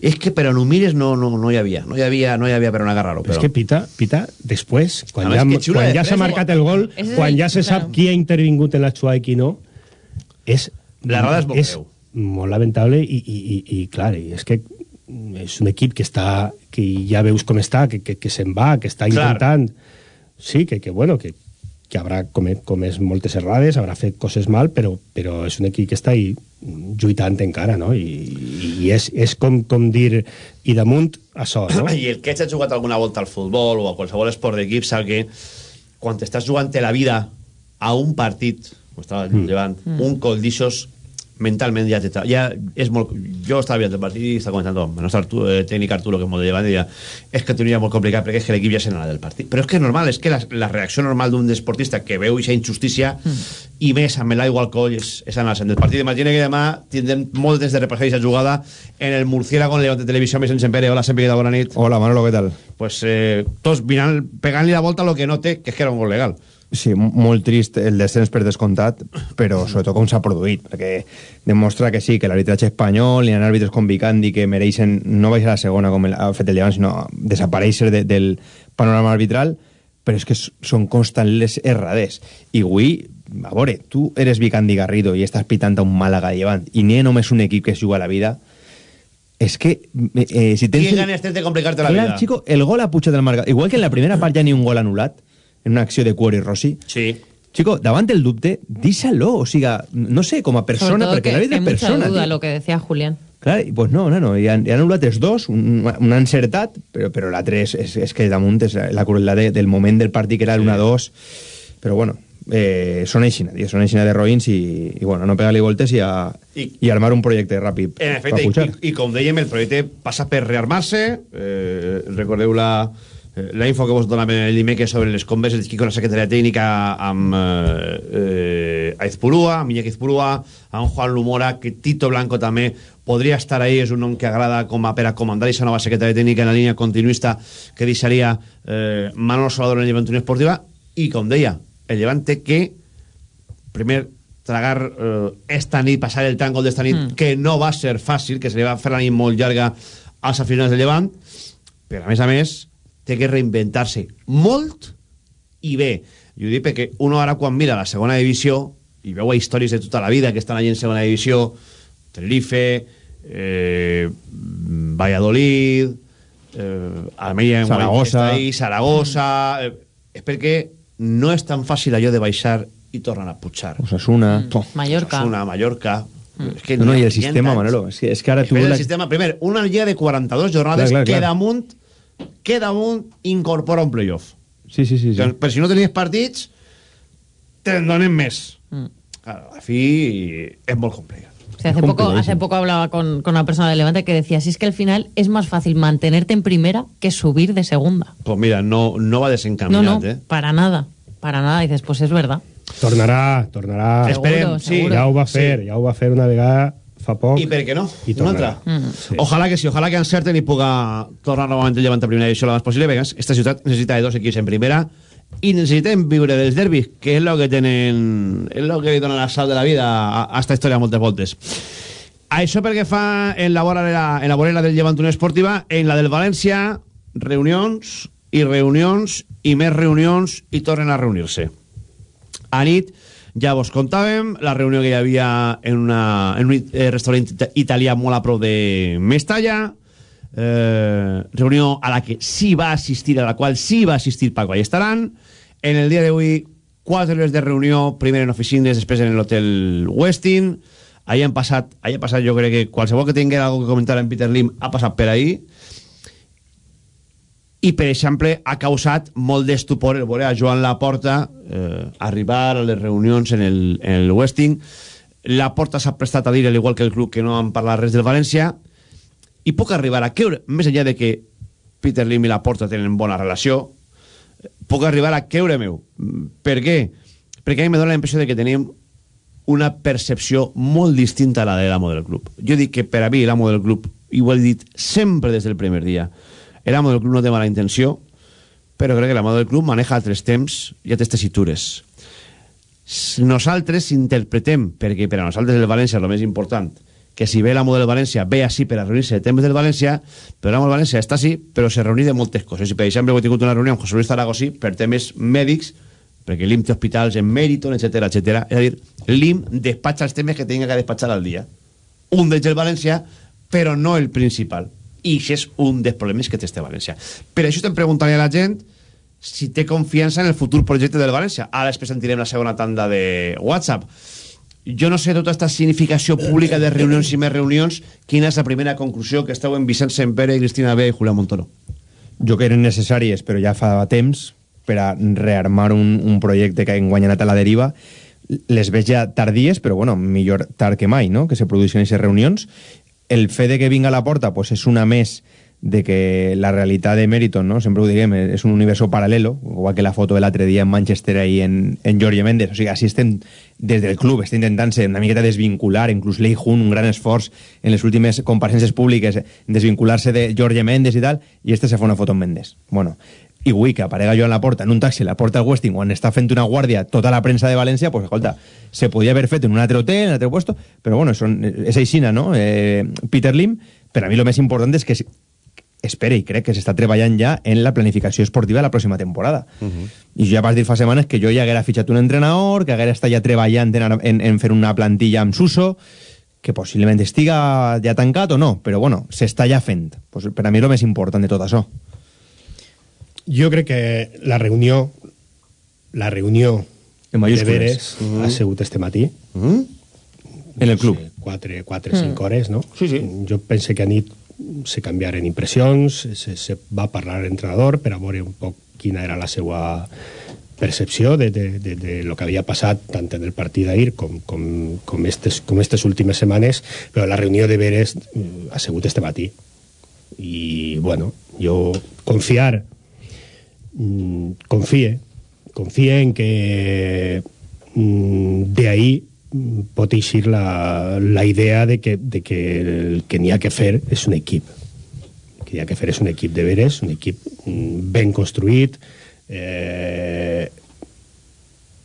És que per on ho mires no, no, no hi havia, no hi havia, no hi havia per on agarrar-ho. Però... És que Pita, Pita després, quan, A ja, quan ja s'ha tres, marcat eh? el gol, és quan ja se sap claro. qui ha intervingut en la jugada i qui no, és... És molt és greu. molt lamentable i, i, i, i clar, i és que és un equip que està que ja veus com està, que, que, que se'n va, que està Clar. Sí, que, que bueno, que, que haurà comet, comès moltes errades, haurà fet coses mal, però, però és un equip que està ahí lluitant encara, no? I, i és, és com, com dir i damunt això, no? I el que ha jugat alguna volta al futbol o a qualsevol esport d'equip sap que quan t'estàs jugant la vida a un partit, com estava Mm. llevant, un col d'aixos mentalment ja, te, ja és molt... Jo estava viendo el partit i estava comentant amb el nostre Arturo, eh, tècnic Arturo, que és molt de llevant, i deia, és que tenia molt complicat perquè és que l'equip ja se n'anava del partit. Però és que és normal, és que la, la reacció normal d'un esportista que veu aquesta injustícia i més amb l'aigua al coll és, és anar-se'n del partit. Imagina que demà tindrem molt temps de repassar aquesta jugada en el Murciélago, en Levante Televisió, més en Sempere. Hola, Sempere, bona nit. Hola, Manolo, què tal? Pues eh, tots pegant-li la volta a lo que no té, que és que era un gol legal. Sí, molt trist el descens per descomptat, però sobretot com s'ha produït, perquè demostra que sí, que l'arbitratge espanyol i en àrbitres com Vicandi que mereixen no baixar a la segona com el- ha fet el Llevant, sinó desaparèixer de, del panorama arbitral, però és que són constants les errades. I avui, a veure, tu eres Vicandi Garrido i estàs pitant a un Màlaga Llevant, i n'hi ha només un equip que es juga a la vida, és que eh, si tens... Qui ganes tens de complicarte la Clar, vida? chico, el gol ha pujat del marcador. Igual que en la primera part ja ni un gol anul·lat, en una acció de Cuero i Rossi. Sí. Chico, davant del dubte, dísalo, o siga, no sé, com a persona, perquè hay és mucha persona. duda tio. lo que decía Julián. Clar, i pues no, no, no, hi han, hi han anul·lat els dos, un, un encertat, però, però l'altre és, és, és que damunt és la, la crueltat de, del moment del partit que era el 1-2, però bueno, eh, són aixina, tio, són aixina de roïns i, i bueno, no pegar-li voltes i, a, I- i, armar un projecte ràpid En per efecte, pujar. i, i com dèiem, el projecte passa per rearmar-se. Eh, recordeu la, la info que vos donàvem el dimecres sobre les conves del Quico, la secretaria tècnica amb eh, eh, Aizpurua, amb Iñaki Aizpurua, amb Juan Lumora, que Tito Blanco també podria estar ahí, és un nom que agrada com a, per a comandar aquesta nova secretaria tècnica en la línia continuista que deixaria eh, Manolo Salvador en el Llevant Unió Esportiva, i com deia, el Llevant té que primer tragar eh, esta nit, passar el tràngol d'esta nit, Mm. que no va ser fàcil, que se li va fer la nit molt llarga als aficionats del Llevant, però a més a més té que reinventar-se molt i bé. I ho dic perquè uno ara quan mira la segona divisió i veu històries de tota la vida que estan allà en segona divisió, Tenerife, eh, Valladolid, eh, Almeria, en Saragossa. ahí, Saragossa... Eh, és perquè no és tan fàcil allò de baixar i tornar a pujar. Osasuna... Mm. Mallorca. Osasuna, Mallorca... És que No, no, i el sistema. Manolo, és que, és que ara tu... La- el sistema, primer, una lliga de 42 jornades Clar, clar, que clar. damunt que damunt incorpora un playoff. Sí, sí, sí. sí. Que, per si no tenies partits, te'n donen més. Mm. Claro, a fi és molt complicat. Sí, hace, poco, hace poco hablaba con, con una persona de Levante que decía, si es que al final es más fácil mantenerte en primera que subir de segunda. Pues mira, no, no va No, desencaminat, no, eh? para nada. Para nada. dices, pues es verdad. Tornarà, tornarà. Esperem, sí. Ja ho va Sí. fer, ja ho va fer una vegada fa poc. I per què no? I Una altra. Mm. Sí. Ojalá que sí, ojalá que encerten i puga tornar novament el Llevant a primera divisió lo más posible. Vegas, esta ciutat necessita de dos equips en primera i necessitem viure dels derbis, que és lo que tenen, és lo que li dona la sal de la vida a, a esta història moltes voltes. Això perquè fa en la vorera, en la vorera del Llevant Unió Esportiva, en la del València, reunions i reunions i més reunions i tornen a reunir-se. A nit ja vos contàvem la reunió que hi havia en, una, en un eh, restaurant ita- italià molt a prop de Mestalla, eh, reunió a la que sí va assistir, a la qual sí va assistir Paco Allestaran. En el dia d'avui, 4 hores de reunió, primer en oficines, després en l'hotel Westin. Ahí han passat, ahí ha passat, jo crec que qualsevol que tingui algo que comentar en Peter Lim ha passat per ahí. I, per exemple, ha causat molt d'estupor el veure a Joan Laporta eh, arribar a les reunions en el, en el Westin. Laporta s'ha prestat a dir, al igual que el club, que no han parlat res del València i puc arribar a creure, més enllà de que Peter Lim i Laporta tenen bona relació, puc arribar a creure meu. Per què? Perquè a mi me dóna la impressió de que tenim una percepció molt distinta a la de l'amo del club. Jo dic que per a mi l'amo del club, i ho he dit sempre des del primer dia, l'amo del club no té mala intenció, però crec que l'amo del club maneja altres temps i altres tessitures. Nosaltres interpretem, perquè per a nosaltres el València és el més important, que si ve l'amo del València ve així per a reunir-se de temps del València, però l'amo del València està així, però se reunir de moltes coses. I per exemple, he tingut una reunió amb José Luis Zaragosí per temes mèdics, perquè l'IM té hospitals en Meriton, etc etc. És a dir, l'IM despatxa els temes que tinga que despatxar al dia. Un d'ells el València, però no el principal. I això és un dels problemes que té este València. Per això estem preguntant a la gent si té confiança en el futur projecte del València. Ara després sentirem la segona tanda de WhatsApp. Jo no sé tota aquesta significació pública de reunions i més reunions, quina és la primera conclusió que esteu en Vicent Sempere, Cristina B i Julián Montoro. Jo que eren necessàries, però ja fa temps, per a rearmar un, un projecte que ha anat a la deriva. Les veig ja tardies, però bueno, millor tard que mai, no?, que se produeixin aquestes reunions. El fet de que vinga la porta pues, és una més de que la realitat de Meriton, no? sempre ho diguem, és un universo paral·lelo, igual que la foto de l'altre dia en Manchester ahí en, en Jorge Méndez, o sigui, així estem des del club, està intentant-se una miqueta desvincular, inclús Lei Jun, un gran esforç en les últimes compareixences públiques, desvincular-se de Jorge Méndez i tal, i este se fa una foto amb Méndez. Bueno, i avui que aparega jo en la porta, en un taxi, la porta al Westing, quan està fent una guàrdia tota la premsa de València, pues, escolta, se podia haver fet en un altre hotel, en un altre puesto, però bueno, son, és aixina, no? Eh, Peter Lim, per a mi el més important és que espere i crec que s'està treballant ja en la planificació esportiva de la pròxima temporada. Uh -huh. I ja vas dir fa setmanes que jo ja haguera fitxat un entrenador, que haguera estat ja treballant en, en, en fer una plantilla amb Suso, que possiblement estiga ja tancat o no, però bueno, s'està ja fent. Pues per a mi és el més important de tot això. Jo crec que la reunió la reunió de veres uh -huh. ha sigut este matí. Uh -huh. En el club. No sé, 4, 4 5 Mm. hores, no? Sí, sí. Jo pense que a nit se canviaren impressions, se, se va parlar l'entrenador per a veure un poc quina era la seva percepció de, de, de, de lo que havia passat tant en el partit d'ahir com, com, com, estes, com estes últimes setmanes, però la reunió de veres mm, ha sigut este matí. I, bueno, jo confiar mm, confie confie en que mm, de ahí mm, pot eixir la, la idea de que, de que el que n'hi ha que fer és un equip el que hi ha que fer és un equip de veres un equip ben construït eh,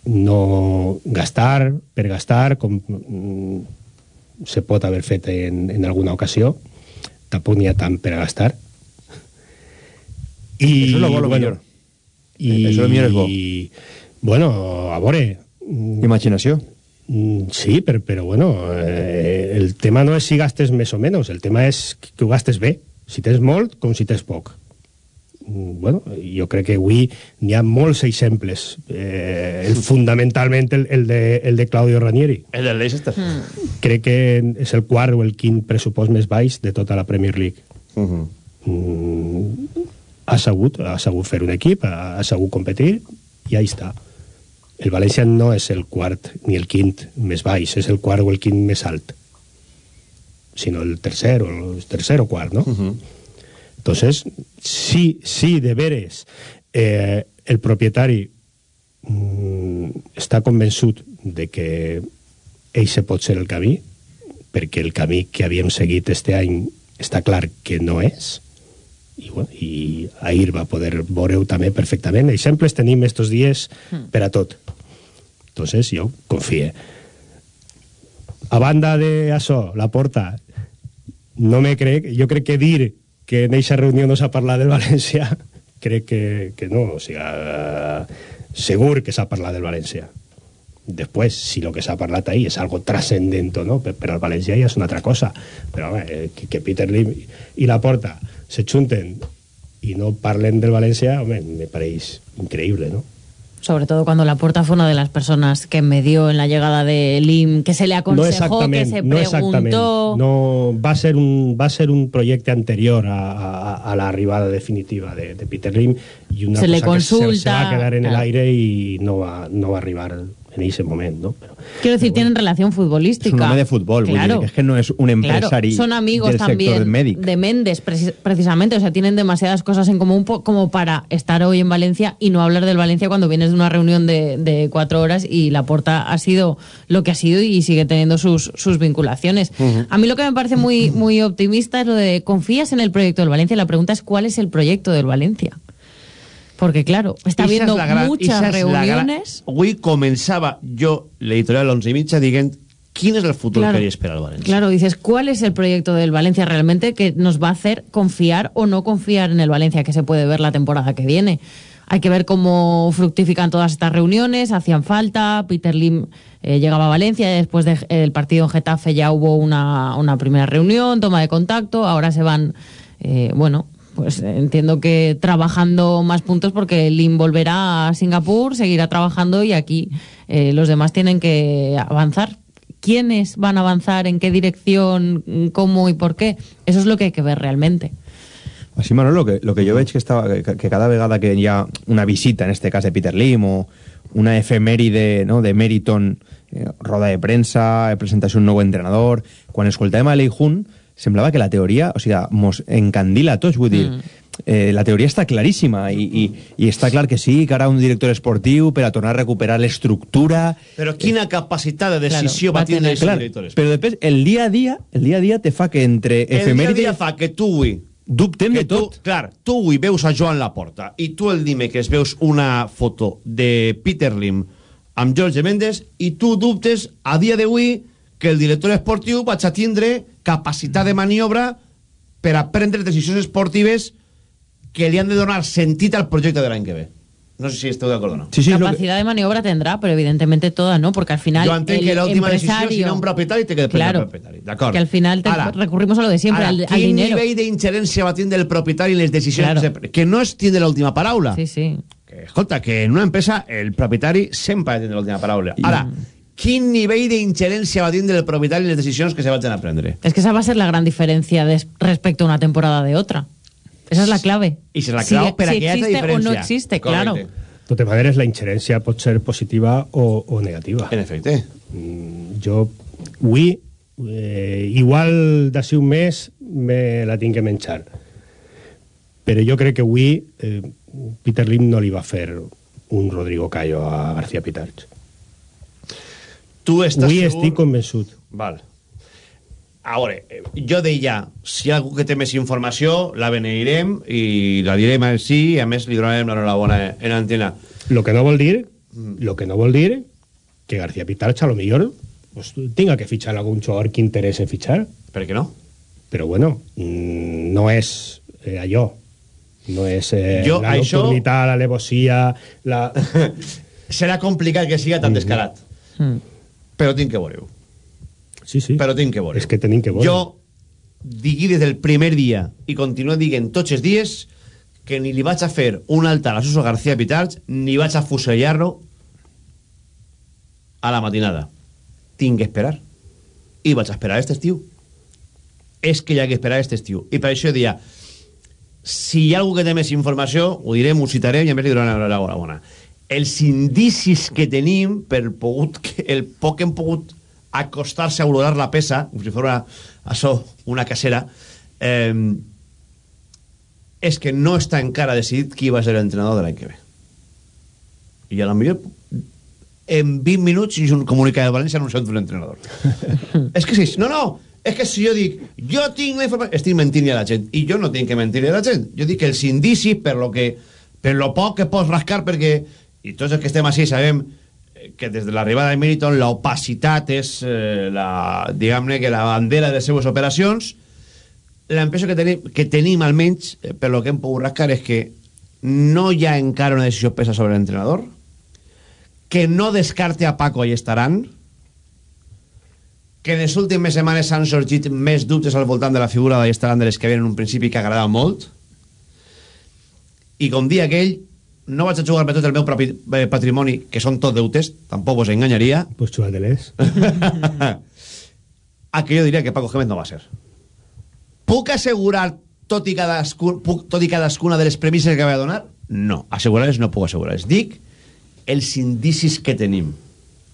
no gastar per gastar com se pot haver fet en, en alguna ocasió tampoc n'hi ha tant per a gastar i Això és lo lo millor. I, Això lo millor és bo. i, bueno, a veure Imaginació. Mm, Sí, però, però bueno, eh, el tema no és si gastes més o menys, el tema és que ho gastes bé. Si tens molt, com si tens poc. Mm, Bueno, jo crec que avui n'hi ha molts exemples. Eh, el, fundamentalment el, el, de, el de Claudio Ranieri. El del Leicester. Crec que és el quart o el quint pressupost més baix de tota la Premier League. Uh -huh. Mm, ha sabut, ha sabut fer un equip, ha, ha sabut competir i ahí està. El València no és el quart ni el quint més baix, és el quart o el quint més alt, sinó el tercer o el tercer o quart, no? Uh -huh. Entonces, si, si de veres eh, el propietari mm, està convençut de que ell se pot ser el camí, perquè el camí que havíem seguit este any està clar que no és, i, bueno, i ahir va poder veure-ho també perfectament. Exemples tenim estos dies per a tot. Entonces, jo confie. A banda de això, la porta, no me crec, jo crec que dir que en eixa reunió no s'ha parlat del València, crec que, que no, o sigui, segur que s'ha parlat del València. Després, si el que s'ha parlat ahir és algo trascendent no, per, al València ja és una altra cosa. Però home, eh, que, que Peter Lim i la Porta se junten i no parlen del València, home, me pareix increïble, no? sobre todo cuando la puerta fue una de las personas que me dio en la llegada de Lim, que se le No aconsejó, que exactament, se no exactament. preguntó. No, va, ser un, va ser un projecte anterior a, a, a la arribada definitiva de, de Peter Lim y una Se cosa le que se, consulta, se va a quedar en el claro. aire y no va, no va a arribar en ese momento. ¿no? Pero, Quiero decir, tienen relación futbolística. Es un de futbol, vull Claro. que no és un Claro, empresari son amigos del también de Méndez, preci- precisamente. O sea, tienen demasiadas cosas en común como para estar hoy en Valencia y no hablar del Valencia cuando vienes de una reunión de, de cuatro horas y la porta ha sido lo que ha sido y sigue teniendo sus, sus vinculaciones. A mí lo que me parece muy, muy optimista es lo de confías en el proyecto del Valencia. La pregunta es cuál es el proyecto del Valencia. Porque, claro, está habiendo la muchas la gran- reuniones. Avui començava jo l'editorial 11 i mitja dient quin és el futur Claro. que li espera al València. Claro, dices, ¿cuál es el proyecto del Valencia realmente que nos va a hacer confiar o no confiar en el Valencia que se puede ver la temporada que viene? Hay que ver cómo fructifican todas estas reuniones, hacían falta, Peter Lim eh, llegaba a Valencia, después del partido en Getafe ya hubo una, una primera reunión, toma de contacto, ahora se van, eh, bueno, pues entiendo que trabajando más puntos porque Lim volverá a Singapur, seguirá trabajando y aquí eh, los demás tienen que avanzar. ¿Quiénes van a avanzar? ¿En qué dirección? ¿Cómo y por qué? Eso es lo que hay que ver realmente. Així, Manolo, lo que, lo que jo veig que, estava, que, cada vegada que ha una visita, en este cas de Peter Lim, o una efemèride no, de Meriton, eh, roda de premsa, eh, presentació d'un nou entrenador, quan escoltàvem a Lei Hun, semblava que la teoria, o sigui, mos encandila a tots, vull dir, eh, la teoria està claríssima i, i, i està clar que sí, que ara un director esportiu per a tornar a recuperar l'estructura Però quina capacitat de decisió Claro, va aquest clar, director esportiu? però després el dia a dia el dia a dia te fa que entre El dia a efemèrides dia fa que tu avui dubtem de tu, tot. clar, tu avui veus a Joan Laporta i tu el dimecres veus una foto de Peter Lim amb Jorge Méndez i tu dubtes a dia d'avui que el director esportiu vaig a tindre capacitat de maniobra per a prendre decisions esportives que li han de donar sentit al projecte de l'any que ve. No sé si esteu d'acord o no. Capacidad de maniobra tendrá, pero evidentemente toda no, porque al final Jo entenc el que l'última decisió, empresario- si no un propietari, té que dependre Claro. del propietari. D'acord. que al final te- Ara, recurrimos a lo de siempre, Ara, al, al quin dinero. nivell d'ingerència va tindre el propietari en les decisions Claro. que, pre- que no és tindre l'última paraula Sí, sí. que, escolta, que en una empresa el propietari sempre ha de tindre l'última paraula ara, quin nivell d'ingerència va tindre el propietari en les decisions que se vagin a prendre Es que esa va a ser la gran diferencia des- respecto a una temporada de otra. Esa es la clave. I si la Si- clau per a si que hi hagi existe o no diferència. existe, claro. Correcte. De totes maneres, la ingerència pot ser positiva o, o negativa. En efecte. Mm, jo, avui, eh, igual d'ací un mes me la tinc que menjar. Però jo crec que avui eh, Peter Lim no li va fer un Rodrigo Cayo a García Pitarch. Tu estàs Avui segur... estic convençut. Val. A veure, eh, jo deia, si hi ha algú que té més informació, la beneirem i la direm així i a més li donarem l'enhorabona en antena. Lo que no vol dir, lo que no vol dir que García Pitarch a lo millor pues, tenga que fichar algún jugador que interese fichar. Per què no? Però bueno, mm, no és eh, allò. No és eh, Jo, la això- nocturnitat, la levosia, la... Serà complicat que siga tan descarat. Mm. Però tinc que veure-ho. Sí, sí. Però tinc que veure-ho. És que tenim que veure. Jo digui des del primer dia i continuo dient tots els dies que ni li vaig a fer un altar a Suso García Pitarch ni vaig a fusellar-lo a la matinada. Tinc que esperar. I vaig a esperar este estiu. És que hi ha que esperar este estiu. I per això dia si hi ha algú que té més informació, ho direm, ho citarem i a més li donaran la bona bona. Els indicis que tenim per pogut, que el poc que hem pogut acostar-se a olorar la pesa, com si fos una, això, una casera, eh, és que no està encara decidit qui va ser l'entrenador de l'any que ve. I a la millor en 20 minuts i un comunicat de València anunciant un entrenador. és que sí, no, no, és que si jo dic, jo tinc la informació, estic mentint a la gent, i jo no tinc que mentir a la gent. Jo dic que els indicis, per lo, que, per lo poc que pots rascar, perquè, i tots els que estem així sabem que des de l'arribada de Meriton la opacitat és, eh, la, que la bandera de les seues operacions, la impressió que tenim, que tenim almenys, eh, per lo que hem pogut rascar, és que no hi ha encara una decisió pesa sobre l'entrenador, que no descarte a Paco i estaran, que en les últimes setmanes han sorgit més dubtes al voltant de la figura d'Allestaran de les que havien en un principi que agradava molt. I com dia aquell no vaig a jugar-me tot el meu propi eh, patrimoni, que són tot deutes, tampoc vos enganyaria. Pues xúgateles. a que jo diria que Paco Gémez no va ser. Puc assegurar tot i, cadascun, puc, tot i cadascuna de les premisses que va a donar? No, assegurar-les no puc assegurar-les. Dic els indicis que tenim.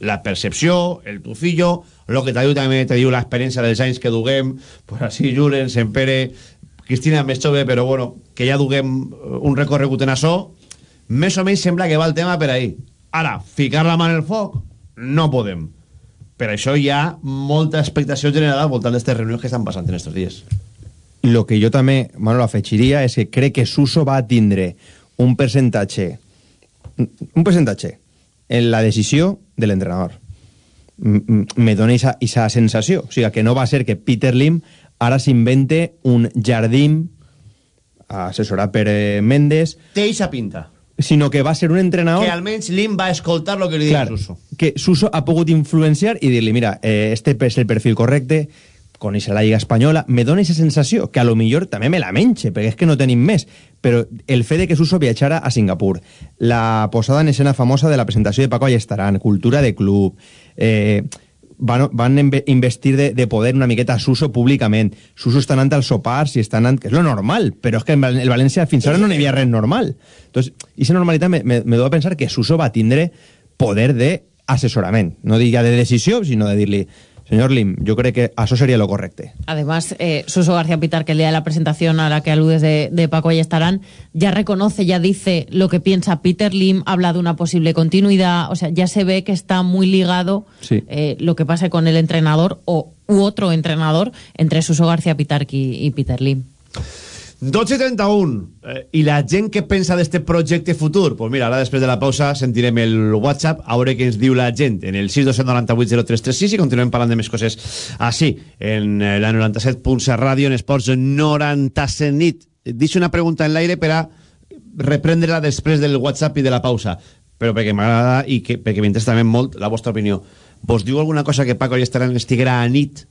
La percepció, el tufillo, lo que t'adiu també te diu l'experiència dels anys que duguem, pues així juren, Sempere, Cristina més jove, però bueno, que ja duguem un recorregut en això, més o menys sembla que va el tema per ahí. Ara, ficar la mà en el foc, no podem. Per això hi ha molta expectació general al voltant d'aquestes reunions que estan passant en estos dies. Lo que jo també, Manolo, afegiria és que crec que Suso va tindre un percentatge un percentatge en la decisió de l'entrenador. Me dona esa sensació. O sigui, que no va ser que Peter Lim ara s'invente un jardín assessorat per eh, Mendes, Té eixa pinta. Sinó que va ser un entrenador... Que almenys Lim va escoltar lo que li deia Suso. que Suso ha pogut influenciar i dir-li, mira, eh, este és el perfil correcte, conèixer la Lliga Espanyola, me dona aquesta sensació, que a lo millor també me la menxe, perquè és que no tenim més, però el fet de que Suso viatjara a Singapur, la posada en escena famosa de la presentació de Paco Allestaran, cultura de club, eh, van, van inve- investir de, de poder una miqueta Suso públicament. Suso està anant als sopars i està anant... que és lo normal, però és que el València fins ara no n'hi havia res normal. Entonces, aquesta normalitat me, me, me deu a pensar que Suso va tindre poder de. No dic ja de decisió, sinó de dir-li senyor Lim, jo crec que això seria lo correcte. Además, eh, Suso García Pitar, que el día de la presentación a la que aludes de, de Paco Estarán, ya reconoce, ya dice lo que piensa Peter Lim, habla de una posible continuidad, o sea, ya se ve que está muy ligado Sí. eh, lo que pase con el entrenador o u otro entrenador entre Suso García Pitar y, y Peter Lim. 12 i 31. Eh, I la gent que pensa d'este projecte futur? Pues mira, ara després de la pausa sentirem el WhatsApp, a veure què ens diu la gent en el 629803336 i continuem parlant de més coses així, en eh, la 97.7 ràdio, en Esports 97 nit. Deixo una pregunta en l'aire per a reprendre-la després del WhatsApp i de la pausa, però perquè m'agrada i que, perquè m'interessa també molt la vostra opinió. Vos diu alguna cosa que Paco Allestaran estiguera a nit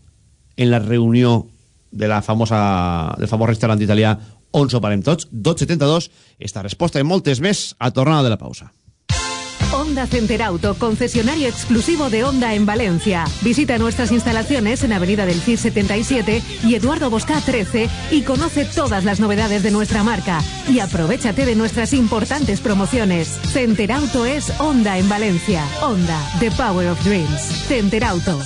en la reunió de la famosa, del famós restaurant italià on soparem tots, 12.72, esta resposta i moltes més a tornada de la pausa. Honda Center Auto, concesionario exclusivo de Honda en Valencia. Visita nuestras instalaciones en Avenida del CIR 77 y Eduardo Bosca 13 y conoce todas las novedades de nuestra marca. Y aprovechate de nuestras importantes promociones. Center Auto es Honda en Valencia. Honda, the power of dreams. Center Auto.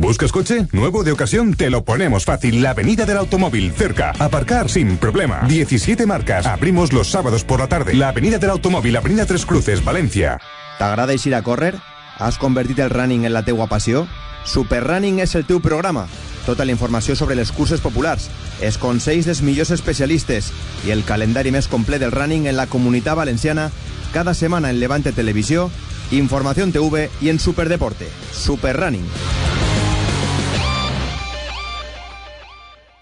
¿Buscas coche? Nuevo de ocasión, te lo ponemos fácil. La Avenida del Automóvil, cerca. Aparcar sin problema. 17 marcas. Abrimos los sábados por la tarde. La Avenida del Automóvil, Avenida Tres Cruces, Valencia. T'agrada eixir a córrer? Has convertit el running en la teua passió? Super Running és el teu programa. Tota la informació sobre les curses populars, els consells dels millors especialistes i el calendari més complet del running en la comunitat valenciana cada setmana en Levante Televisió, Informació en TV i en Superdeporte. Super Running.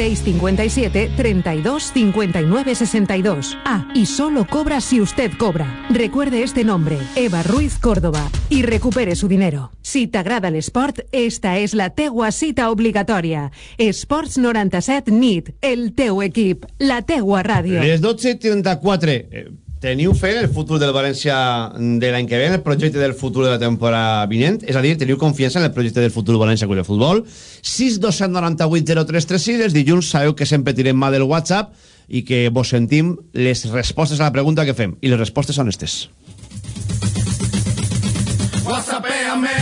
657 32 59 62. Ah, y solo cobra si usted cobra. Recuerde este nombre, Eva Ruiz Córdoba, y recupere su dinero. Si t'agrada l'esport, esta és la teua cita obligatòria. Esports 97 NIT, el teu equip, la teua ràdio. Les 12.34. Teniu fe en el futur del València de l'any que ve, en el projecte del futur de la temporada vinent? És a dir, teniu confiança en el projecte del futur del València Club de Futbol? 627980336, els dilluns sabeu que sempre tirem mà del WhatsApp i que vos sentim les respostes a la pregunta que fem. I les respostes són estes. Whatsappéame,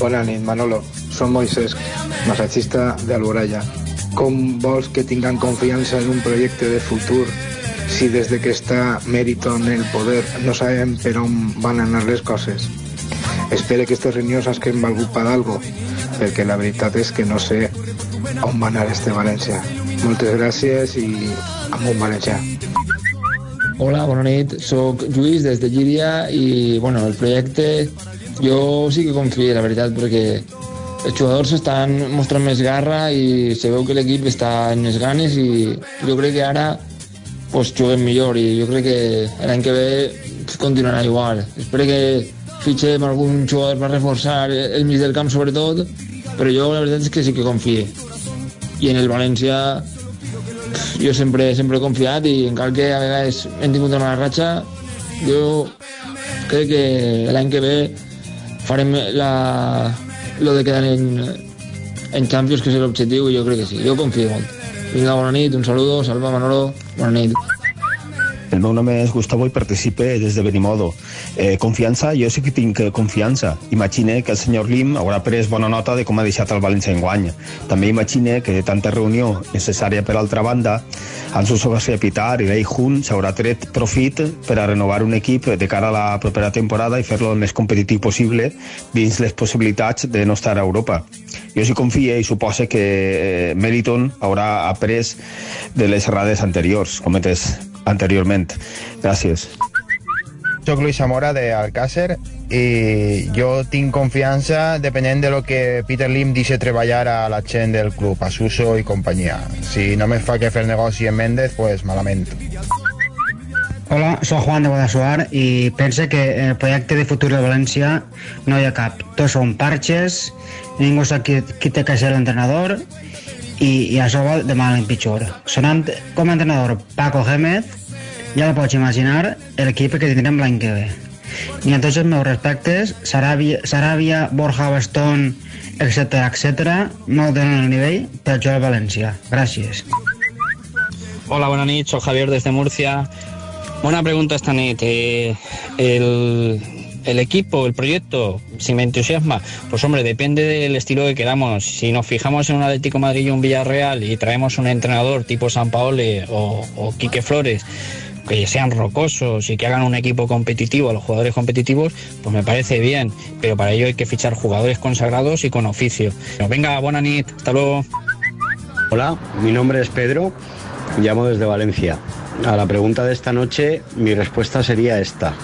Bona nit, Manolo. Som Moisés, massatgista de Alboraya. Com vols que tinguem confiança en un projecte de futur si des de que està Mérito en el poder no sabem per on van anar les coses? Espero que aquestes reunions hagin valgut per algo, perquè la veritat és que no sé on va anar este València. Moltes gràcies i amunt València. Hola, bona nit. Soc Lluís des de Llíria i bueno, el projecte jo sí que confio, la veritat, perquè els jugadors estan mostrant més garra i se veu que l'equip està en més ganes i jo crec que ara pues, juguem millor i jo crec que l'any que ve continuarà igual. Espero que fitxem algun jugador per reforçar el mig del camp sobretot, però jo la veritat és que sí que confio. I en el València jo sempre, sempre he confiat i encara que a vegades hem tingut una ratxa, jo crec que l'any que ve farem la, lo de quedar en, en Champions, que és l'objectiu, i jo crec que sí. Jo confio molt. Vinga, bona nit, un saludo, salva Manolo, nit. El meu nom és Gustavo i participe des de Benimodo. Eh, confiança, jo sí que tinc confiança. Imagine que el senyor Lim haurà pres bona nota de com ha deixat el València en guany. També imagine que de tanta reunió necessària per altra banda, Ansu Pitar i Lei Hun s'haurà tret profit per a renovar un equip de cara a la propera temporada i fer-lo el més competitiu possible dins les possibilitats de no estar a Europa. Jo sí confia i suposa que eh, Meriton haurà après de les errades anteriors, cometes anteriorment. Gràcies. Soc Luis Zamora de Alcácer i jo tinc confiança depenent de lo que Peter Lim deixa treballar a la gent del club, a Suso i companyia. Si no me fa que fer negoci en Méndez, pues malament. Hola, soc Juan de Guadassuar i pense que el projecte de futur de València no hi ha cap. Tots són parxes, ningú sap qui, qui té que ser l'entrenador i, i això va de mal en pitjor. Sonant com a entrenador Paco Gémez, ja no pots imaginar l'equip que tindrem l'any que ve. Ni a tots els meus respectes, Saràbia, Saràbia Borja Bastón, etc etc, no tenen el nivell per jugar a València. Gràcies. Hola, buenas noches, soy Javier desde Murcia. Buena pregunta esta nit. Eh, el, el equipo, el proyecto, si me entusiasma, pues hombre, depende del estilo que queramos. Si nos fijamos en un Atlético Madrid y un Villarreal y traemos un entrenador tipo San Paole o, Quique Flores, que sean rocosos y que hagan un equipo competitivo, a los jugadores competitivos, pues me parece bien. Pero para ello hay que fichar jugadores consagrados y con oficio. Venga, buena nit, hasta luego. Hola, mi nombre es Pedro, llamo desde Valencia. A la pregunta de esta noche, mi respuesta sería esta.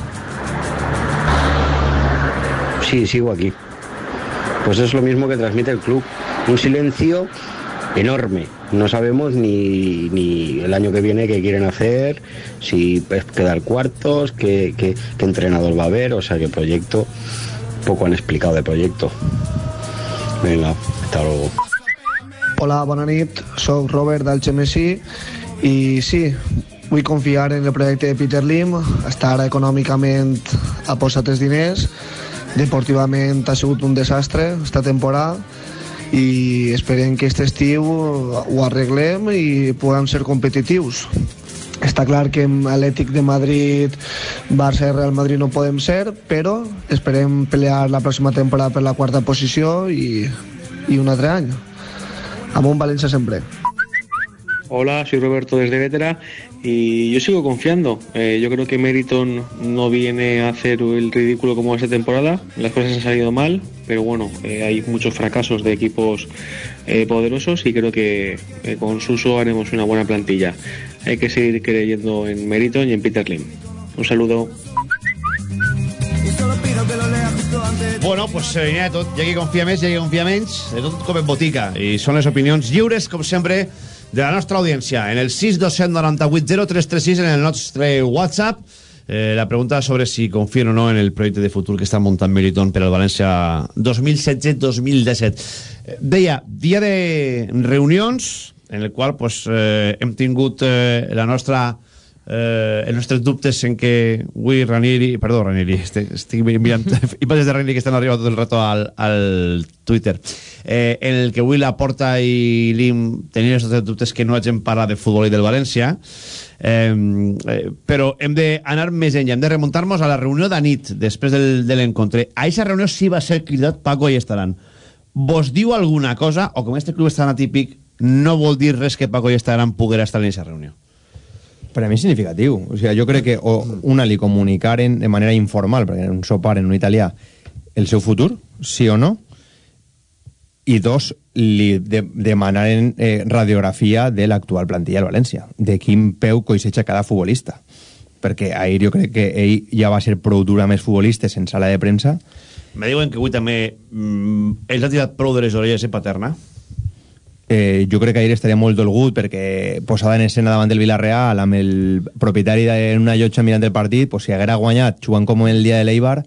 Sí, sigo aquí. Pues es lo mismo que transmite el club. Un silencio enorme. No sabemos ni, ni el año que viene qué quieren hacer, si quedar cuartos, qué, qué, entrenador va a haber, o sea, qué proyecto. Poco han explicado de proyecto. Venga, hasta luego. Hola, bona nit, soc Robert del Xemesí i sí, vull confiar en el projecte de Peter Lim, estar econòmicament ha posat els diners, deportivament ha sigut un desastre esta temporada i esperem que aquest estiu ho arreglem i puguem ser competitius. Està clar que amb Atlètic de Madrid, Barça i Real Madrid no podem ser, però esperem pelear la pròxima temporada per la quarta posició i, i un altre any. Amunt València sempre. Hola, soy Roberto desde Vétera y yo sigo confiando. Eh, yo creo que Meriton no viene a hacer el ridículo como esta temporada. Las cosas han salido mal, pero bueno, eh, hay muchos fracasos de equipos eh, poderosos y creo que eh, con Suso haremos una buena plantilla. Hay que seguir creyendo en Meriton y en Peter Lim. Un saludo. Bueno, pues eh, n'hi ha de tot. Hi ha qui confia més, hi ha qui confia menys, de tot com en botica. I són les opinions lliures, com sempre, de la nostra audiència. En el 627980336, en el nostre WhatsApp, eh, la pregunta sobre si confien o no en el projecte de futur que està muntant Meriton per al València 2016-2017. Eh, Deia, dia de reunions, en el qual pues, eh, hem tingut eh, la nostra eh, els nostres dubtes en que avui Ranieri, perdó Ranieri estic, estic mirant imatges de Ranieri que estan arribant tot el rato al, al Twitter. Eh, en el que avui la Porta i Lim tenien els nostres dubtes que no hagin parlat de futbol i del València eh, eh, però hem d'anar més enllà hem de remuntar-nos a la reunió de nit després del, de l'encontre. A aquesta reunió sí va ser cridat Paco i estaran vos diu alguna cosa o com este club és tan atípic no vol dir res que Paco i estaran poguera estar en aquesta reunió Per a mi és significatiu. O sigui, jo crec que o una li comunicaren de manera informal, perquè en un sopar en un italià, el seu futur, sí o no, i dos, li de demanaren eh, radiografia de l'actual plantilla del València, de quin peu coixeja cada futbolista. Perquè ahir jo crec que ell ja va ser prou dur amb els futbolistes en sala de premsa. Me diuen que avui també mm, ells ha tirat prou de les orelles en Paterna. Eh, jo crec que ahir estaria molt dolgut perquè posada en escena davant del Villarreal amb el propietari en una llotja mirant el partit, pues, si haguera guanyat jugant com el dia de l'Eibar,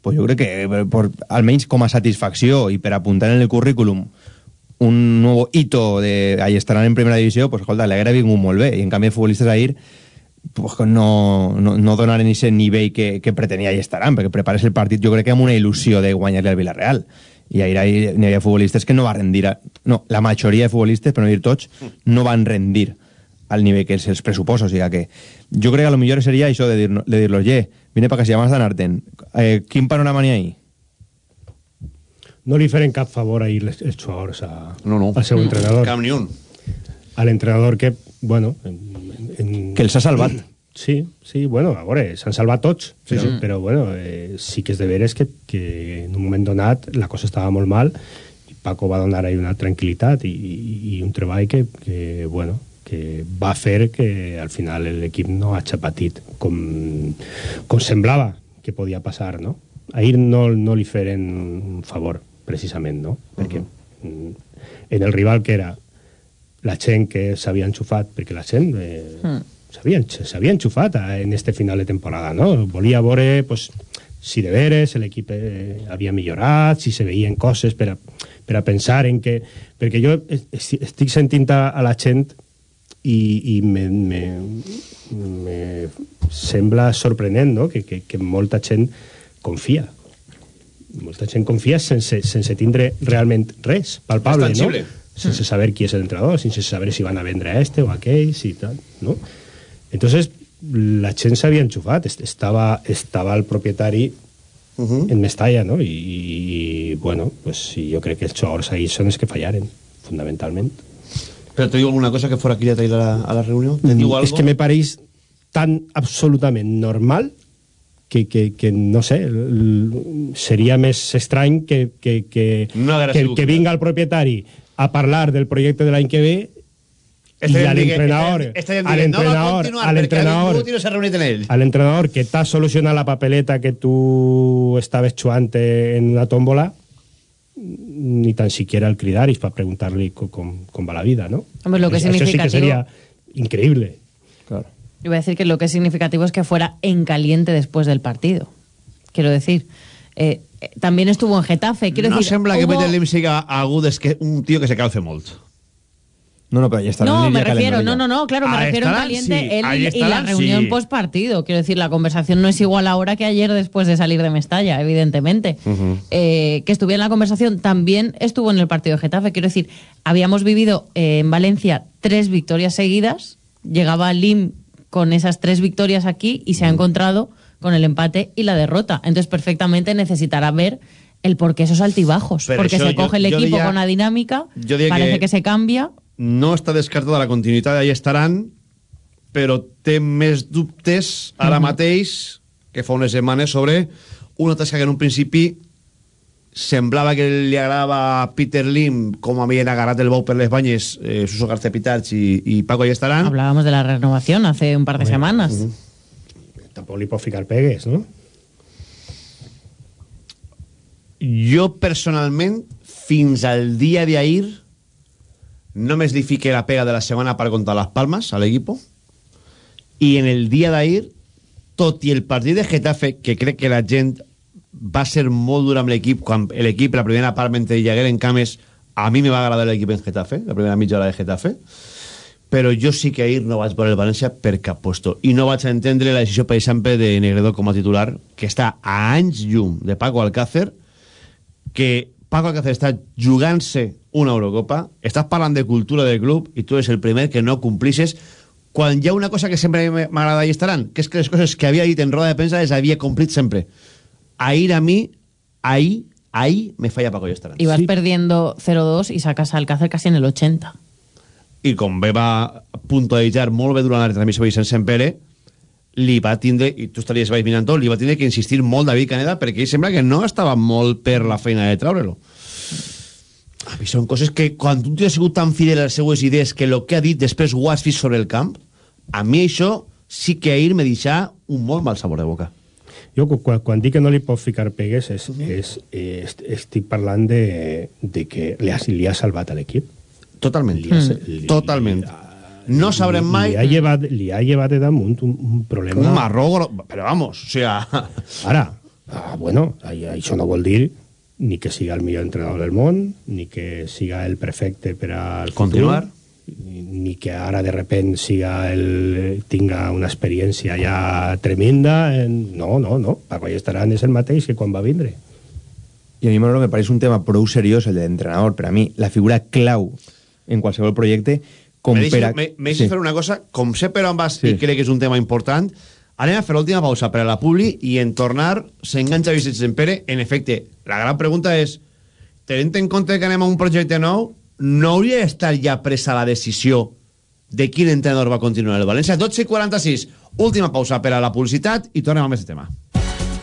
pues jo crec que per, per, almenys com a satisfacció i per apuntar en el currículum un nou hito de ahí estaran en primera divisió, pues escolta, l'haguera vingut molt bé. I en canvi els futbolistes ahir pues, no, no, no donaren aquest nivell que, que pretenia. I estaran, perquè prepares el partit jo crec que amb una il·lusió de guanyar-li al Villarreal i ahir hi havia futbolistes que no va rendir a, no, la majoria de futbolistes, per no dir tots no van rendir al nivell que se'ls pressuposa, o sigui que jo crec que a lo millor seria això de dir-los, de dir ye, vine pa casa, ja m'has d'anar-te'n eh, quin panorama n'hi ha ahí? No li feren cap favor ahir els, els jugadors a, no, no. al seu entrenador. Cap ni un. A l'entrenador que, bueno... En, en... Que els ha salvat. Sí, sí, bueno, a veure, s'han salvat tots, Sí, però, sí. però bueno, eh, sí que és de veres que, que en un moment donat la cosa estava molt mal i Paco va donar ahí una tranquil·litat i, i, i un treball que, que, bueno, que va fer que al final l'equip no hagi patit com, com semblava que podia passar, no? Ahir no, no li feren un favor, precisament, no? Perquè mm, en el rival que era la gent que s'havia enxufat, perquè la gent eh, Mm. s'havia s'havia enxufat a, en este final de temporada, no? Volia veure pues, si de veres l'equip eh, havia millorat, si se veien coses per a, per a pensar en que... Perquè jo es- es- estic sentint a, la gent i, i me, me, me sembla sorprenent no? que, que, que molta gent confia molta gent confia sense, sense tindre realment res palpable, no? sense saber qui és l'entrenador, sense saber si van a vendre a este o a aquell, si tal, no? Entonces, la gent s'havia enxufat, est- estava, estava el propietari en Mestalla, no? I, i bueno, pues sí, jo crec que els jugadors ahí són els que fallaren, fundamentalment. Però te diu alguna cosa que fora cridat ahir a la, a la reunió? Te diu? És que me pareix tan absolutament normal que, que, que no sé, seria més estrany que, que, que, No que, que vinga el propietari a parlar del projecte de l'any que ve Este i ja a em digue- l'entrenador este- este ja em a digue, no va a l'entrenador continuar a perquè ha l'entrenador vingut i no s'ha reunit amb ell. a l'entrenador que t'ha solucionat la papeleta que tu estaves jugant en una tómbola ni tan siquiera el cridaris para preguntarle co- com, com va la vida, ¿no? Hombre, lo que es Eso sí que significativo- sería increíble. Claro. Iba a decir que lo que es significativo es que fuera en caliente después del partido. Quiero decir, eh, eh, también estuvo en Getafe. Quiero no decir, sembla que hubo- Peter Lim siga agud, és que un tio que se calce molt. No, no, pero. No, me refiero, no, no, no, claro, me Ahí refiero en caliente sí, él y, y la reunión sí. post partido. Quiero decir, la conversación no es igual ahora que ayer después de salir de Mestalla, evidentemente. Eh, que estuviera en la conversación también estuvo en el partido de Getafe. Quiero decir, habíamos vivido eh, en Valencia tres victorias seguidas. Llegaba Lim con esas tres victorias aquí y se ha encontrado con el empate y la derrota. Entonces, perfectamente necesitará ver el por qué esos altibajos. Pero porque eso se yo- coge el equipo diría- con una dinámica, parece que- que se cambia No està descartada la continuïtat, ahí estaran, però té més dubtes ara Mhm. mateix que fa unes setmanes sobre una tasca que en un principi semblava que li agradava a Peter Lim com havien agarrat el bou per les banyes eh, Suso García Pitarch i, i Paco Allestaran Hablábamos de la renovación hace un par de semanas. Tampoco le puedo ficar pegues, ¿no? jo personalment fins al dia d'ahir només li fiqué la pega de la setmana per contar les palmes a l'equipo. I en el dia d'ahir tot i el partit de Getafe que crec que la gent va ser molt dura amb l'equip quan l'equip la primera part mentre hi hagueren cames a mi me va agradar l'equip en Getafe la primera mitja hora de Getafe. Però jo sí que ahir no vaig veure el València per cap puesto i no vaig entendre la decisió per exemple de Negredo com a titular que està a anys llum de Paco Alcácer que Paco Alcácer està jugant-se una Eurocopa estàs parlant de cultura del club i tu eres el primer que no complisses quan hi ha una cosa que sempre m'agrada i estaran que és que les coses que havia dit en roda de premsa les havia complit sempre. Ahir a mi ahir, ahir me falla Paco Estaran. Y vas perdiendo 0-2 y sacas a Alcácer casi en el 80. i com bé va puntualitzar molt bé durant la retransmissió Vicent Sempere li va tindre, i tu estaries mirant tot, li va tindre que insistir molt David Caneda perquè ell sembla que no estava molt per la feina de treure-lo. A mi són coses que quan un tio ha sigut tan fidel a les seues idees que el que ha dit després ho has vist sobre el camp, a mi això sí que ahir me deixa un molt mal sabor de boca. Jo, quan, quan dic que no li pot ficar pegues, és, és, és, estic parlant de, de que li ha, li ha salvat a l'equip. Totalment. Li ha, Mm. li, Totalment. No sabrem mai... Li ha llevat, li ha llevat de damunt un, un problema... Un marró, però vamos, o sea... Ara, ah, bueno, ai- això no vol dir ni que siga el millor entrenador del món, ni que siga el perfecte per al futur, Continuar. ni ni que ara de repent siga el, tinga una experiència ja tremenda. En... No, no, no. Paco Estaran és el mateix que quan va vindre. I a mi, Manolo, me pareix un tema prou seriós el de l'entrenador. Per a mi, la figura clau en qualsevol projecte com Me per a... me, me Sí. fer una cosa, com sé per on vas Sí. i crec que és un tema important, anem a fer l'última pausa per a la Publi i en tornar s'enganxa Vicent Sempere. En efecte, la gran pregunta és, tenint en compte que anem a un projecte nou, no hauria d'estar ja presa la decisió de quin entrenador va continuar el València? 12 i 46, última pausa per a la publicitat i tornem amb aquest tema.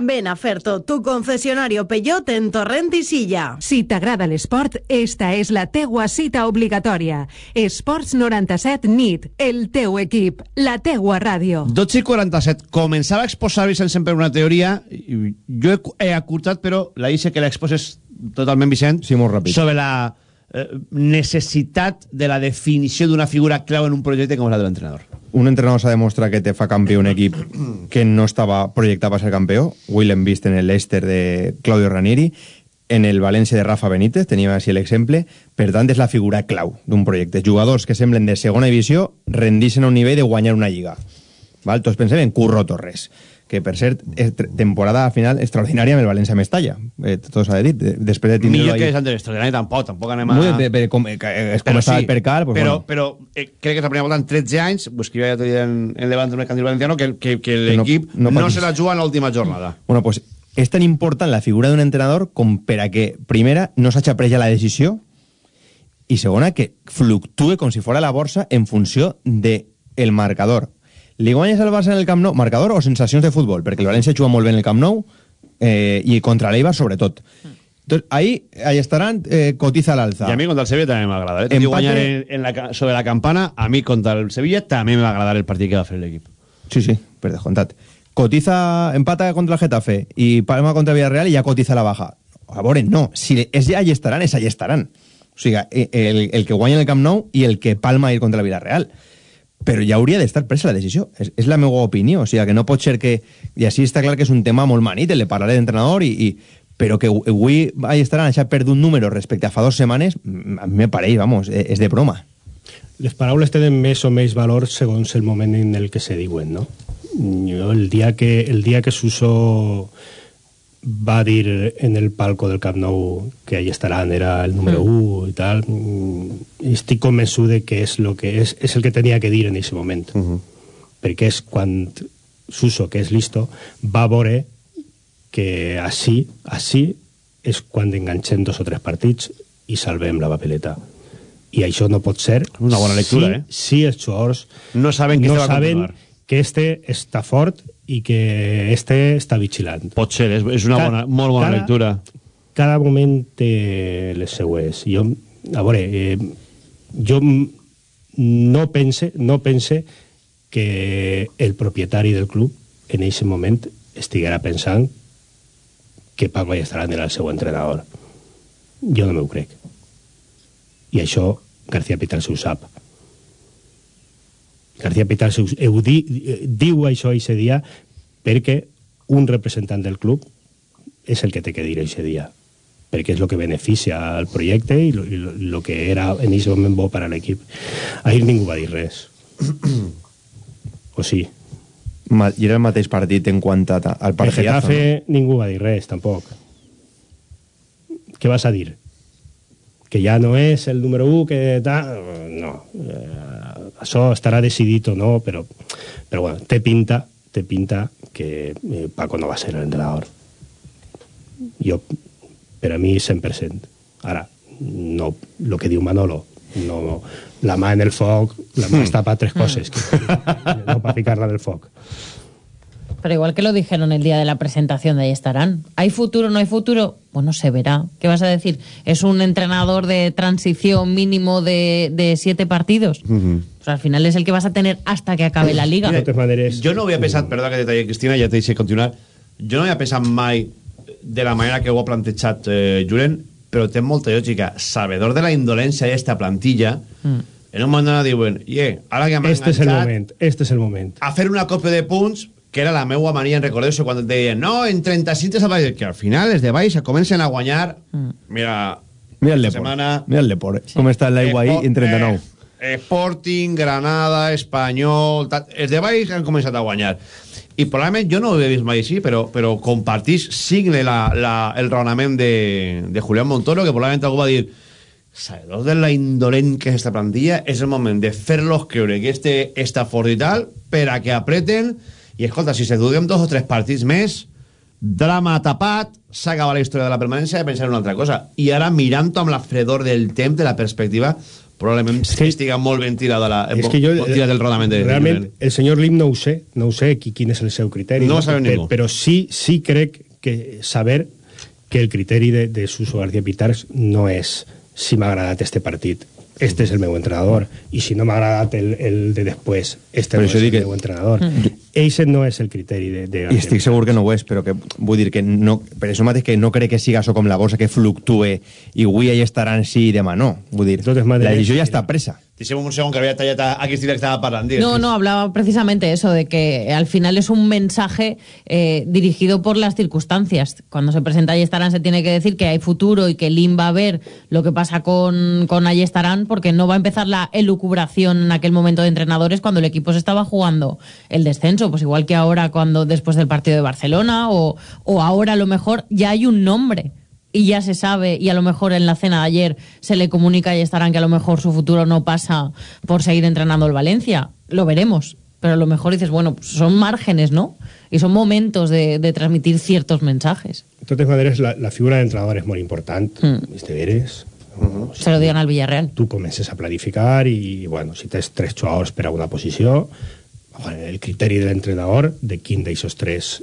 Ven a Ferto, tu concesionario Peugeot en Torrent i Silla. Si t'agrada l'esport, esta és la teua cita obligatòria. Esports 97 NIT, el teu equip, la teua ràdio. 12 i 47. Començava a exposar Vicent sempre una teoria. i Jo he, he acurtat, però la dice que l'exposes totalment, Vicent. Sí, molt ràpid. Sobre la eh, necessitat de la definició d'una figura clau en un projecte com és la de l'entrenador. Un entrenador s'ha demostrat que te fa campió un equip que no estava projectat per ser campió. Avui l'hem vist en el Leicester de Claudio Ranieri, en el València de Rafa Benítez, teníem així l'exemple. Per tant, és la figura clau d'un projecte. Jugadors que semblen de segona divisió rendixen a un nivell de guanyar una lliga. Val? Tots pensem en Curro Torres, que per cert, és tr- temporada final extraordinària amb el València Mestalla. Eh, tot s'ha de dir. De- Després de tindre Millor que és Andrés Extraordinari, tampoc, tampoc anem a... Molt bé, bé, com, eh, és com Però estava sí, el percal, pues, però, bueno. però eh, crec que és la primera volta en 13 anys, pues, que jo ja t'ho dit en, en Levante Mercantil Valenciano, que, que, que no- l'equip no no, no patís. se la juga en l'última jornada. Bueno, pues és tan important la figura d'un entrenador com per a que, primera, no s'hagi pres ja la decisió i segona, que fluctue com si fora la borsa en funció de el marcador. Li guanyes al Barça en el Camp Nou, marcador o sensacions de futbol? Perquè el València juga molt bé en el Camp Nou eh, i contra l'Eibar sobretot. Entonces, ahí, ahí estaran, eh, cotiza al alza. I a mi contra el Sevilla també m'agrada. Eh? Tot i Empate- guanyar en, en la, sobre la campana, a mi contra el Sevilla també m'va agradar el partit que va fer l'equip. Sí, sí, per descomptat. Cotiza, empata contra el Getafe i Palma contra Villarreal i ja cotiza la baja. A veure, no. Si és ja allà estaran, és allà estaran. O sigui, eh, el, el que guanya en el Camp Nou i el que Palma ir contra el Villarreal. Però ja hauria d'estar presa la decisió. És, és la meva opinió. O sigui, que no pot ser que... I així està clar que és un tema molt manit, el de parlar d'entrenador, i, i, però que avui allà estaran, ha perdut un número respecte a fa dues setmanes, mm, a mi me pareix, vamos, és és de broma. les paraules tenen més o menys valor segons el moment en el que se diuen, no? Jo, el dia que, el dia que Suso va dir en el palco del Camp Nou que allà estaran, era el número Mm. 1 i tal, mm, estic convençut de que és, lo que és, és el que tenia que dir en aquest moment. Uh -huh. Perquè és quan Suso, que és listo, va veure que així, així és quan enganxem dos o tres partits i salvem la papeleta. I això no pot ser... Una bona lectura, si, eh? Si els jugadors no saben que no saben que este està fort i que este està vigilant. Pot ser, és, és una Ca- bona, molt bona cada- lectura. Cada moment té les seues. Jo, a veure, eh, jo no pense, no pense que el propietari del club en aquest moment estiguera pensant que Paco Ayestarán era el seu entrenador. Jo no m'ho crec. I això García Pitar ho sap. García Pitar ho, di, eh, diu això aquest dia perquè un representant del club és el que té que dir aquest dia perquè és el que beneficia al projecte i el que era en aquest moment bo per a l'equip. Ahir ningú va dir res. o sí? I era el mateix partit en quant a, al El partidazo, Getafe ningú va dir res, tampoc. Què vas a dir? Que ja no és el número 1, que tal... No. Eh, això estarà decidit o no, però, però bueno, té pinta, té pinta que eh, Paco no va ser l'entrenador. Jo, per a mi, 100%. Ara, no, el que diu Manolo, no, la mà en el foc, la mà està per tres coses, que, no per ficar-la en el foc. Pero igual que lo dijeron el día de la presentación de ahí estarán. ¿Hay futuro no hay futuro? Bueno, se verá. ¿Qué vas a decir? ¿Es un entrenador de transición mínimo de, de siete partidos? Pues al final es el que vas a tener hasta que acabe la liga. Mira, jo no havia pensat, perdó que detalli, Cristina, ja t'he deixat continuar, jo no havia pensat mai de la manera que ho ha plantejat eh, Julen, però té molta lògica. Sabedor de la indolència d'esta plantilla, Mm. en un moment donat diuen, yeah, ara que m'han Este és el enganxat moment, este és el moment. a fer una còpia de punts que era la meua mania, en recordeu-se, quan et deien no, en 35 te salvaràs, que al final els de baix se comencen a guanyar mira, Mira el esta Depor. setmana Mira el Depor. Com està el l'aigua ahí en 39. eh, Sporting, Granada, Espanyol... tal, Els de baix han començat a guanyar. I probablement, jo no ho he vist mai així, però, però compartís, signe la, la, el raonament de, de Julián Montoro, que probablement algú va dir sabedors de la indolent que és esta plantilla, és el moment de fer-los creure que este està fort i tal, per a que apreten, i escolta, si se duguem dos o tres partits més, drama tapat, s'acaba la història de la permanència i pensar en una altra cosa. I ara, mirant amb la fredor del temps, de la perspectiva, probablement es que, estiga molt ben tirada la, És que jo, tirat el rodament de, realment, de el senyor Lim no ho sé, no ho sé qui, quin és el seu criteri. No ho sabe Pe- ningú. Però sí, sí crec que saber que el criteri de, de Suso García Pitars no és si m'ha agradat este partit, este és el meu entrenador, i si no m'ha agradat el, el de després, este Per no és el que- meu entrenador. Mm. Eixe no és el criteri de... de I estic segur que no ho és, però que vull dir que no, per això mateix que no crec que siga això com la bossa que fluctue i avui hi estaran sí i demà no. Vull dir, la decisió ja està presa. Deixem un segon que havia tallat a, a que estava parlant. Digues, No, no, hablaba precisamente eso, de que al final es un mensaje eh, dirigido por las circunstancias. Cuando se presenta Ayestarán se tiene que decir que hay futuro y que Lim va a ver lo que pasa con, con Ayestarán porque no va a empezar la elucubración en aquel momento de entrenadores cuando el equipo se estaba jugando el descenso. Pues igual que ahora cuando después del partido de Barcelona o, o ahora a lo mejor ya hay un nombre y ya se sabe, y a lo mejor en la cena de ayer se le comunica y estarán que a lo mejor su futuro no pasa por seguir entrenando el Valencia. Lo veremos. Pero a lo mejor dices, bueno, pues son márgenes, ¿no? Y son momentos de, de transmitir ciertos mensajes. De maneres, la, la figura d'entrenador és molt important, Mm. és de veres. Se lo digan al Villarreal. tu comences a planificar i, bueno, si tens tres jugadors per a una posició, bueno, el criteri de l'entrenador, de quin d'aixòs tres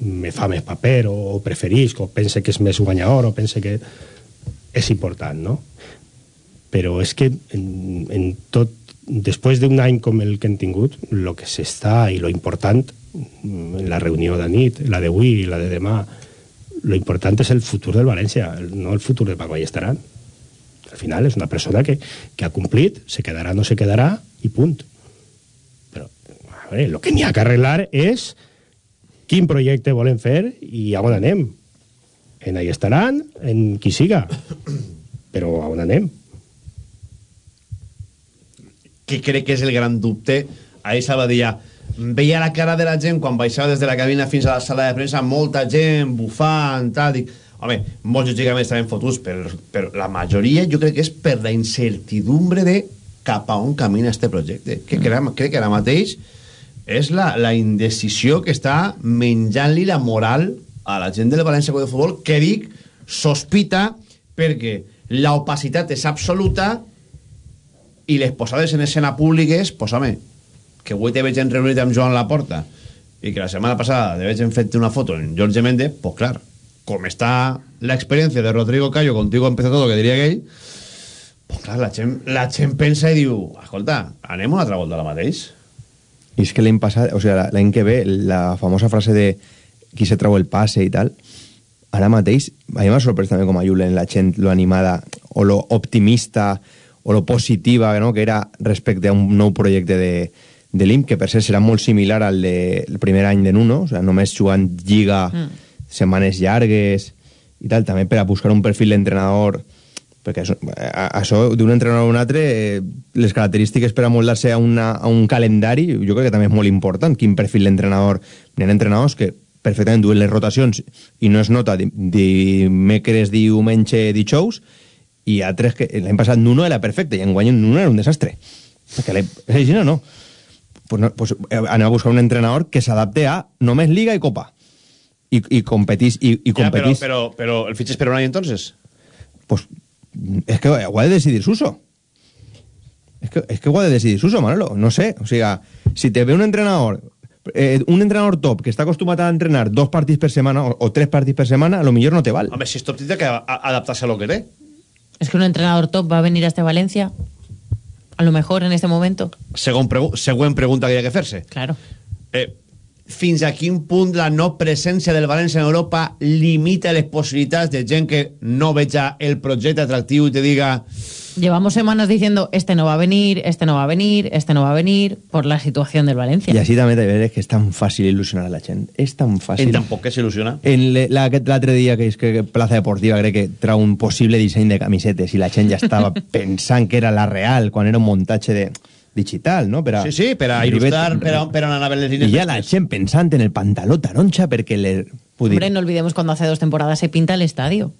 me fa més paper o, o preferís, o pense que és més guanyador, o pense que és important, no? Però és que en, en tot, després d'un any com el que hem tingut, el que s'està i lo important, en la reunió de nit, la d'avui i la de demà, lo important és el futur del València, no el futur de Paco Allestaran. Al final és una persona que, que ha complit, se quedarà o no se quedarà, i punt. Però, a veure, el que n'hi ha que arreglar és quin projecte volen fer i a on anem. En ahí estaran, en qui siga. Però a on anem? que crec que és el gran dubte ahir Sabadia veia la cara de la gent quan baixava des de la cabina fins a la sala de premsa molta gent bufant tal, dic, home, molts lògicament estaven fotuts però, però la majoria jo crec que és per la incertidumbre de cap a on camina este projecte que, era, crec que ara mateix és la, la indecisió que està menjant-li la moral a la gent del València Club de Futbol que dic, sospita perquè l'opacitat és absoluta i les posades en escena públiques, pues home, que avui te veig en reunit amb Joan Laporta i que la setmana passada te veig en fet una foto en Jorge Méndez, pues clar, com està l'experiència de Rodrigo Cayo, contigo empezó todo, que diria aquell, pues clar, la gent, la gent pensa i diu, escolta, anem una altra volta a la mateix. I és que l'any passat, o sigui, l'any que ve, la famosa frase de qui se trau el passe i tal, ara mateix, a mi m'ha sorprès també com a Julen, la gent, lo animada, o lo optimista, o lo positiva, no?, que era respecte a un nou projecte de, de l'IM, que per cert serà molt similar al del de, primer any de Nuno, o sigui, només jugant lliga, mm. setmanes llargues i tal, també per a buscar un perfil d'entrenador perquè això, això d'un entrenador a un altre eh, les característiques per amoldar-se a, una, a un calendari jo crec que també és molt important quin perfil d'entrenador hi ha entrenadors que perfectament duen les rotacions i no es nota dimecres, diumenge, dijous i altres que l'any passat Nuno era perfecte i enguany Nuno era un desastre perquè així no, no pues, no, pues eh, anem a buscar un entrenador que s'adapte a només Liga i Copa i, i competís i, i competís. Ja, però, però, però el fitxes per un any entonces? Pues es que ho ha de decidir Suso. Es que, es que ho ha de decidir Suso, Manolo. No sé, o sea, si te ve un entrenador eh, un entrenador top que està acostumat a entrenar dos partits per setmana o, o tres partits per setmana, a lo millor no te val. Home, si és top, té que adaptar-se a lo que té. Es que un entrenador top va a venir a este Valencia a lo mejor en este momento. Pregu següent pregunta que hi ha que fer-se. Claro. Eh, fins a quin punt la no presència del València en Europa limita les possibilitats de gent que no veja el projecte atractiu i te diga... Llevamos semanas diciendo, este no va a venir, este no va a venir, este no va a venir, por la situación del Valencia. I així també te veres que és tan fàcil il·lusionar a la gent. És tan fàcil. En tampoc que s'il·lusiona. En l'altre dia que és que Plaza Deportiva crec que trau un possible disseny de camisetes i la gent ja estava pensant que era la real quan era un muntatge de digital, no? Per a, sí, sí, per a il·lustrar, per a, per a anar a les línies. I ja la gent pensant en el pantaló taroncha perquè le... Hombre, no olvidemos cuando hace dos temporadas se pinta el estadio.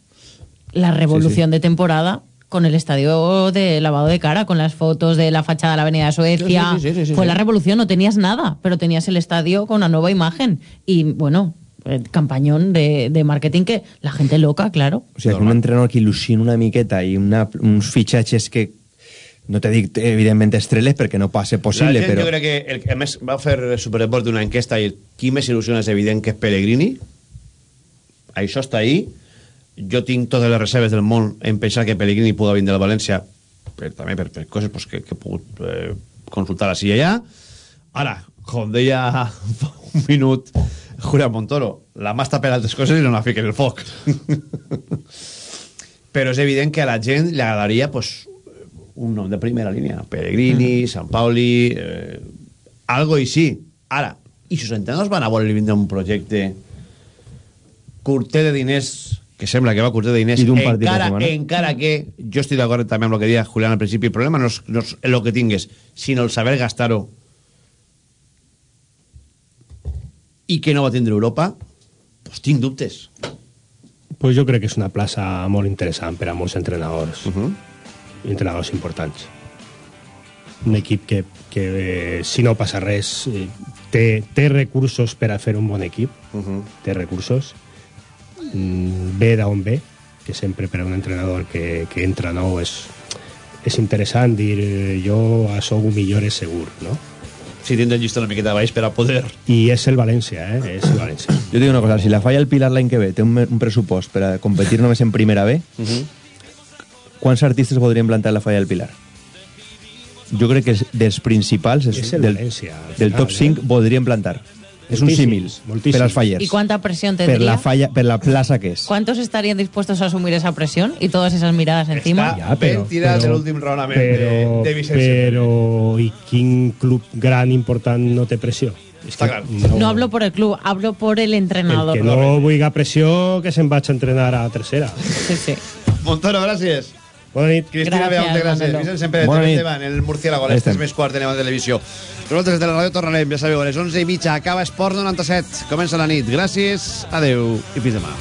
La revolución sí, sí. de temporada con el estadio de lavado de cara, con las fotos de la fachada de la Avenida Suecia. Sí, sí, sí, Fue la revolución, no tenías nada, pero tenías el estadio con una nueva imagen. Y bueno, el campañón de, de marketing que la gente loca, claro. O sigui, un entrenador que il·lusiona una miqueta i una, uns fitxatges que no te dic, evidentment, estreles perquè no passa possible, la gent, però... Jo crec que, el, a més, va fer Superdeport d'una enquesta i qui més il·lusiona és evident que és Pellegrini. Això està ahí. Jo tinc totes les reserves del món en pensar que Pellegrini pugui vindre a València, per, també per, per coses pues, que, que he pogut eh, consultar així i allà. Ara, com deia fa un minut Julián Montoro, la mà està per altres coses i no la fiquen el foc. Però és evident que a la gent li agradaria pues, un nom de primera línia. Pellegrini, mm. Sant Pauli... Eh, algo així. Ara, i els entrenadors van a voler vindre un projecte curter de diners que sembla que va curter de diners encara, encara que jo estic d'acord també amb el que deia Julián al principi el problema no és, no és el que tingues sinó el saber gastar-ho i que no va tindre Europa pues tinc dubtes pues jo crec que és una plaça molt interessant per a molts entrenadors uh -huh. Entrenadors importants un equip que, que eh, si no passa res eh, té, té recursos per a fer un bon equip uh -huh. té recursos mm, ve d'on ve que sempre per a un entrenador que, que entra nou és, és interessant dir eh, jo a sou millor és segur no? si tindrem llista una miqueta baix per a poder i és el València eh? és el València jo dic una cosa, si la falla el Pilar l'any que ve té un, un pressupost per a competir només en primera B uh -huh. Quants artistes podrien plantar la falla del Pilar? jo crec que és dels principals és, és el del, València, del top 5 eh? podrien plantar és un símil per als fallers ¿Y cuánta presión per tendría? la, falla, per la plaça que és ¿Cuántos estarían dispuestos a asumir esa presión y todas esas miradas encima? Està ben tirat l'últim raonament però, de, de Vicenç però i quin club gran important no té pressió? És Està clar. No, no hablo por el club, hablo por el entrenador. El que no vulgui pressió que se'n vaig a entrenar a tercera Sí, sí. Montoro, gràcies Bona nit. Cristina Gràcies, Beaute, gràcies. Manolo. Vicent sempre Bona nit. Esteban, el Murciélago, les Estem. 3 més quart de la televisió. Nosaltres des de la ràdio tornarem, ja sabeu, a les 11 i mitja acaba Esport 97. Comença la nit. Gràcies, adeu i fins demà.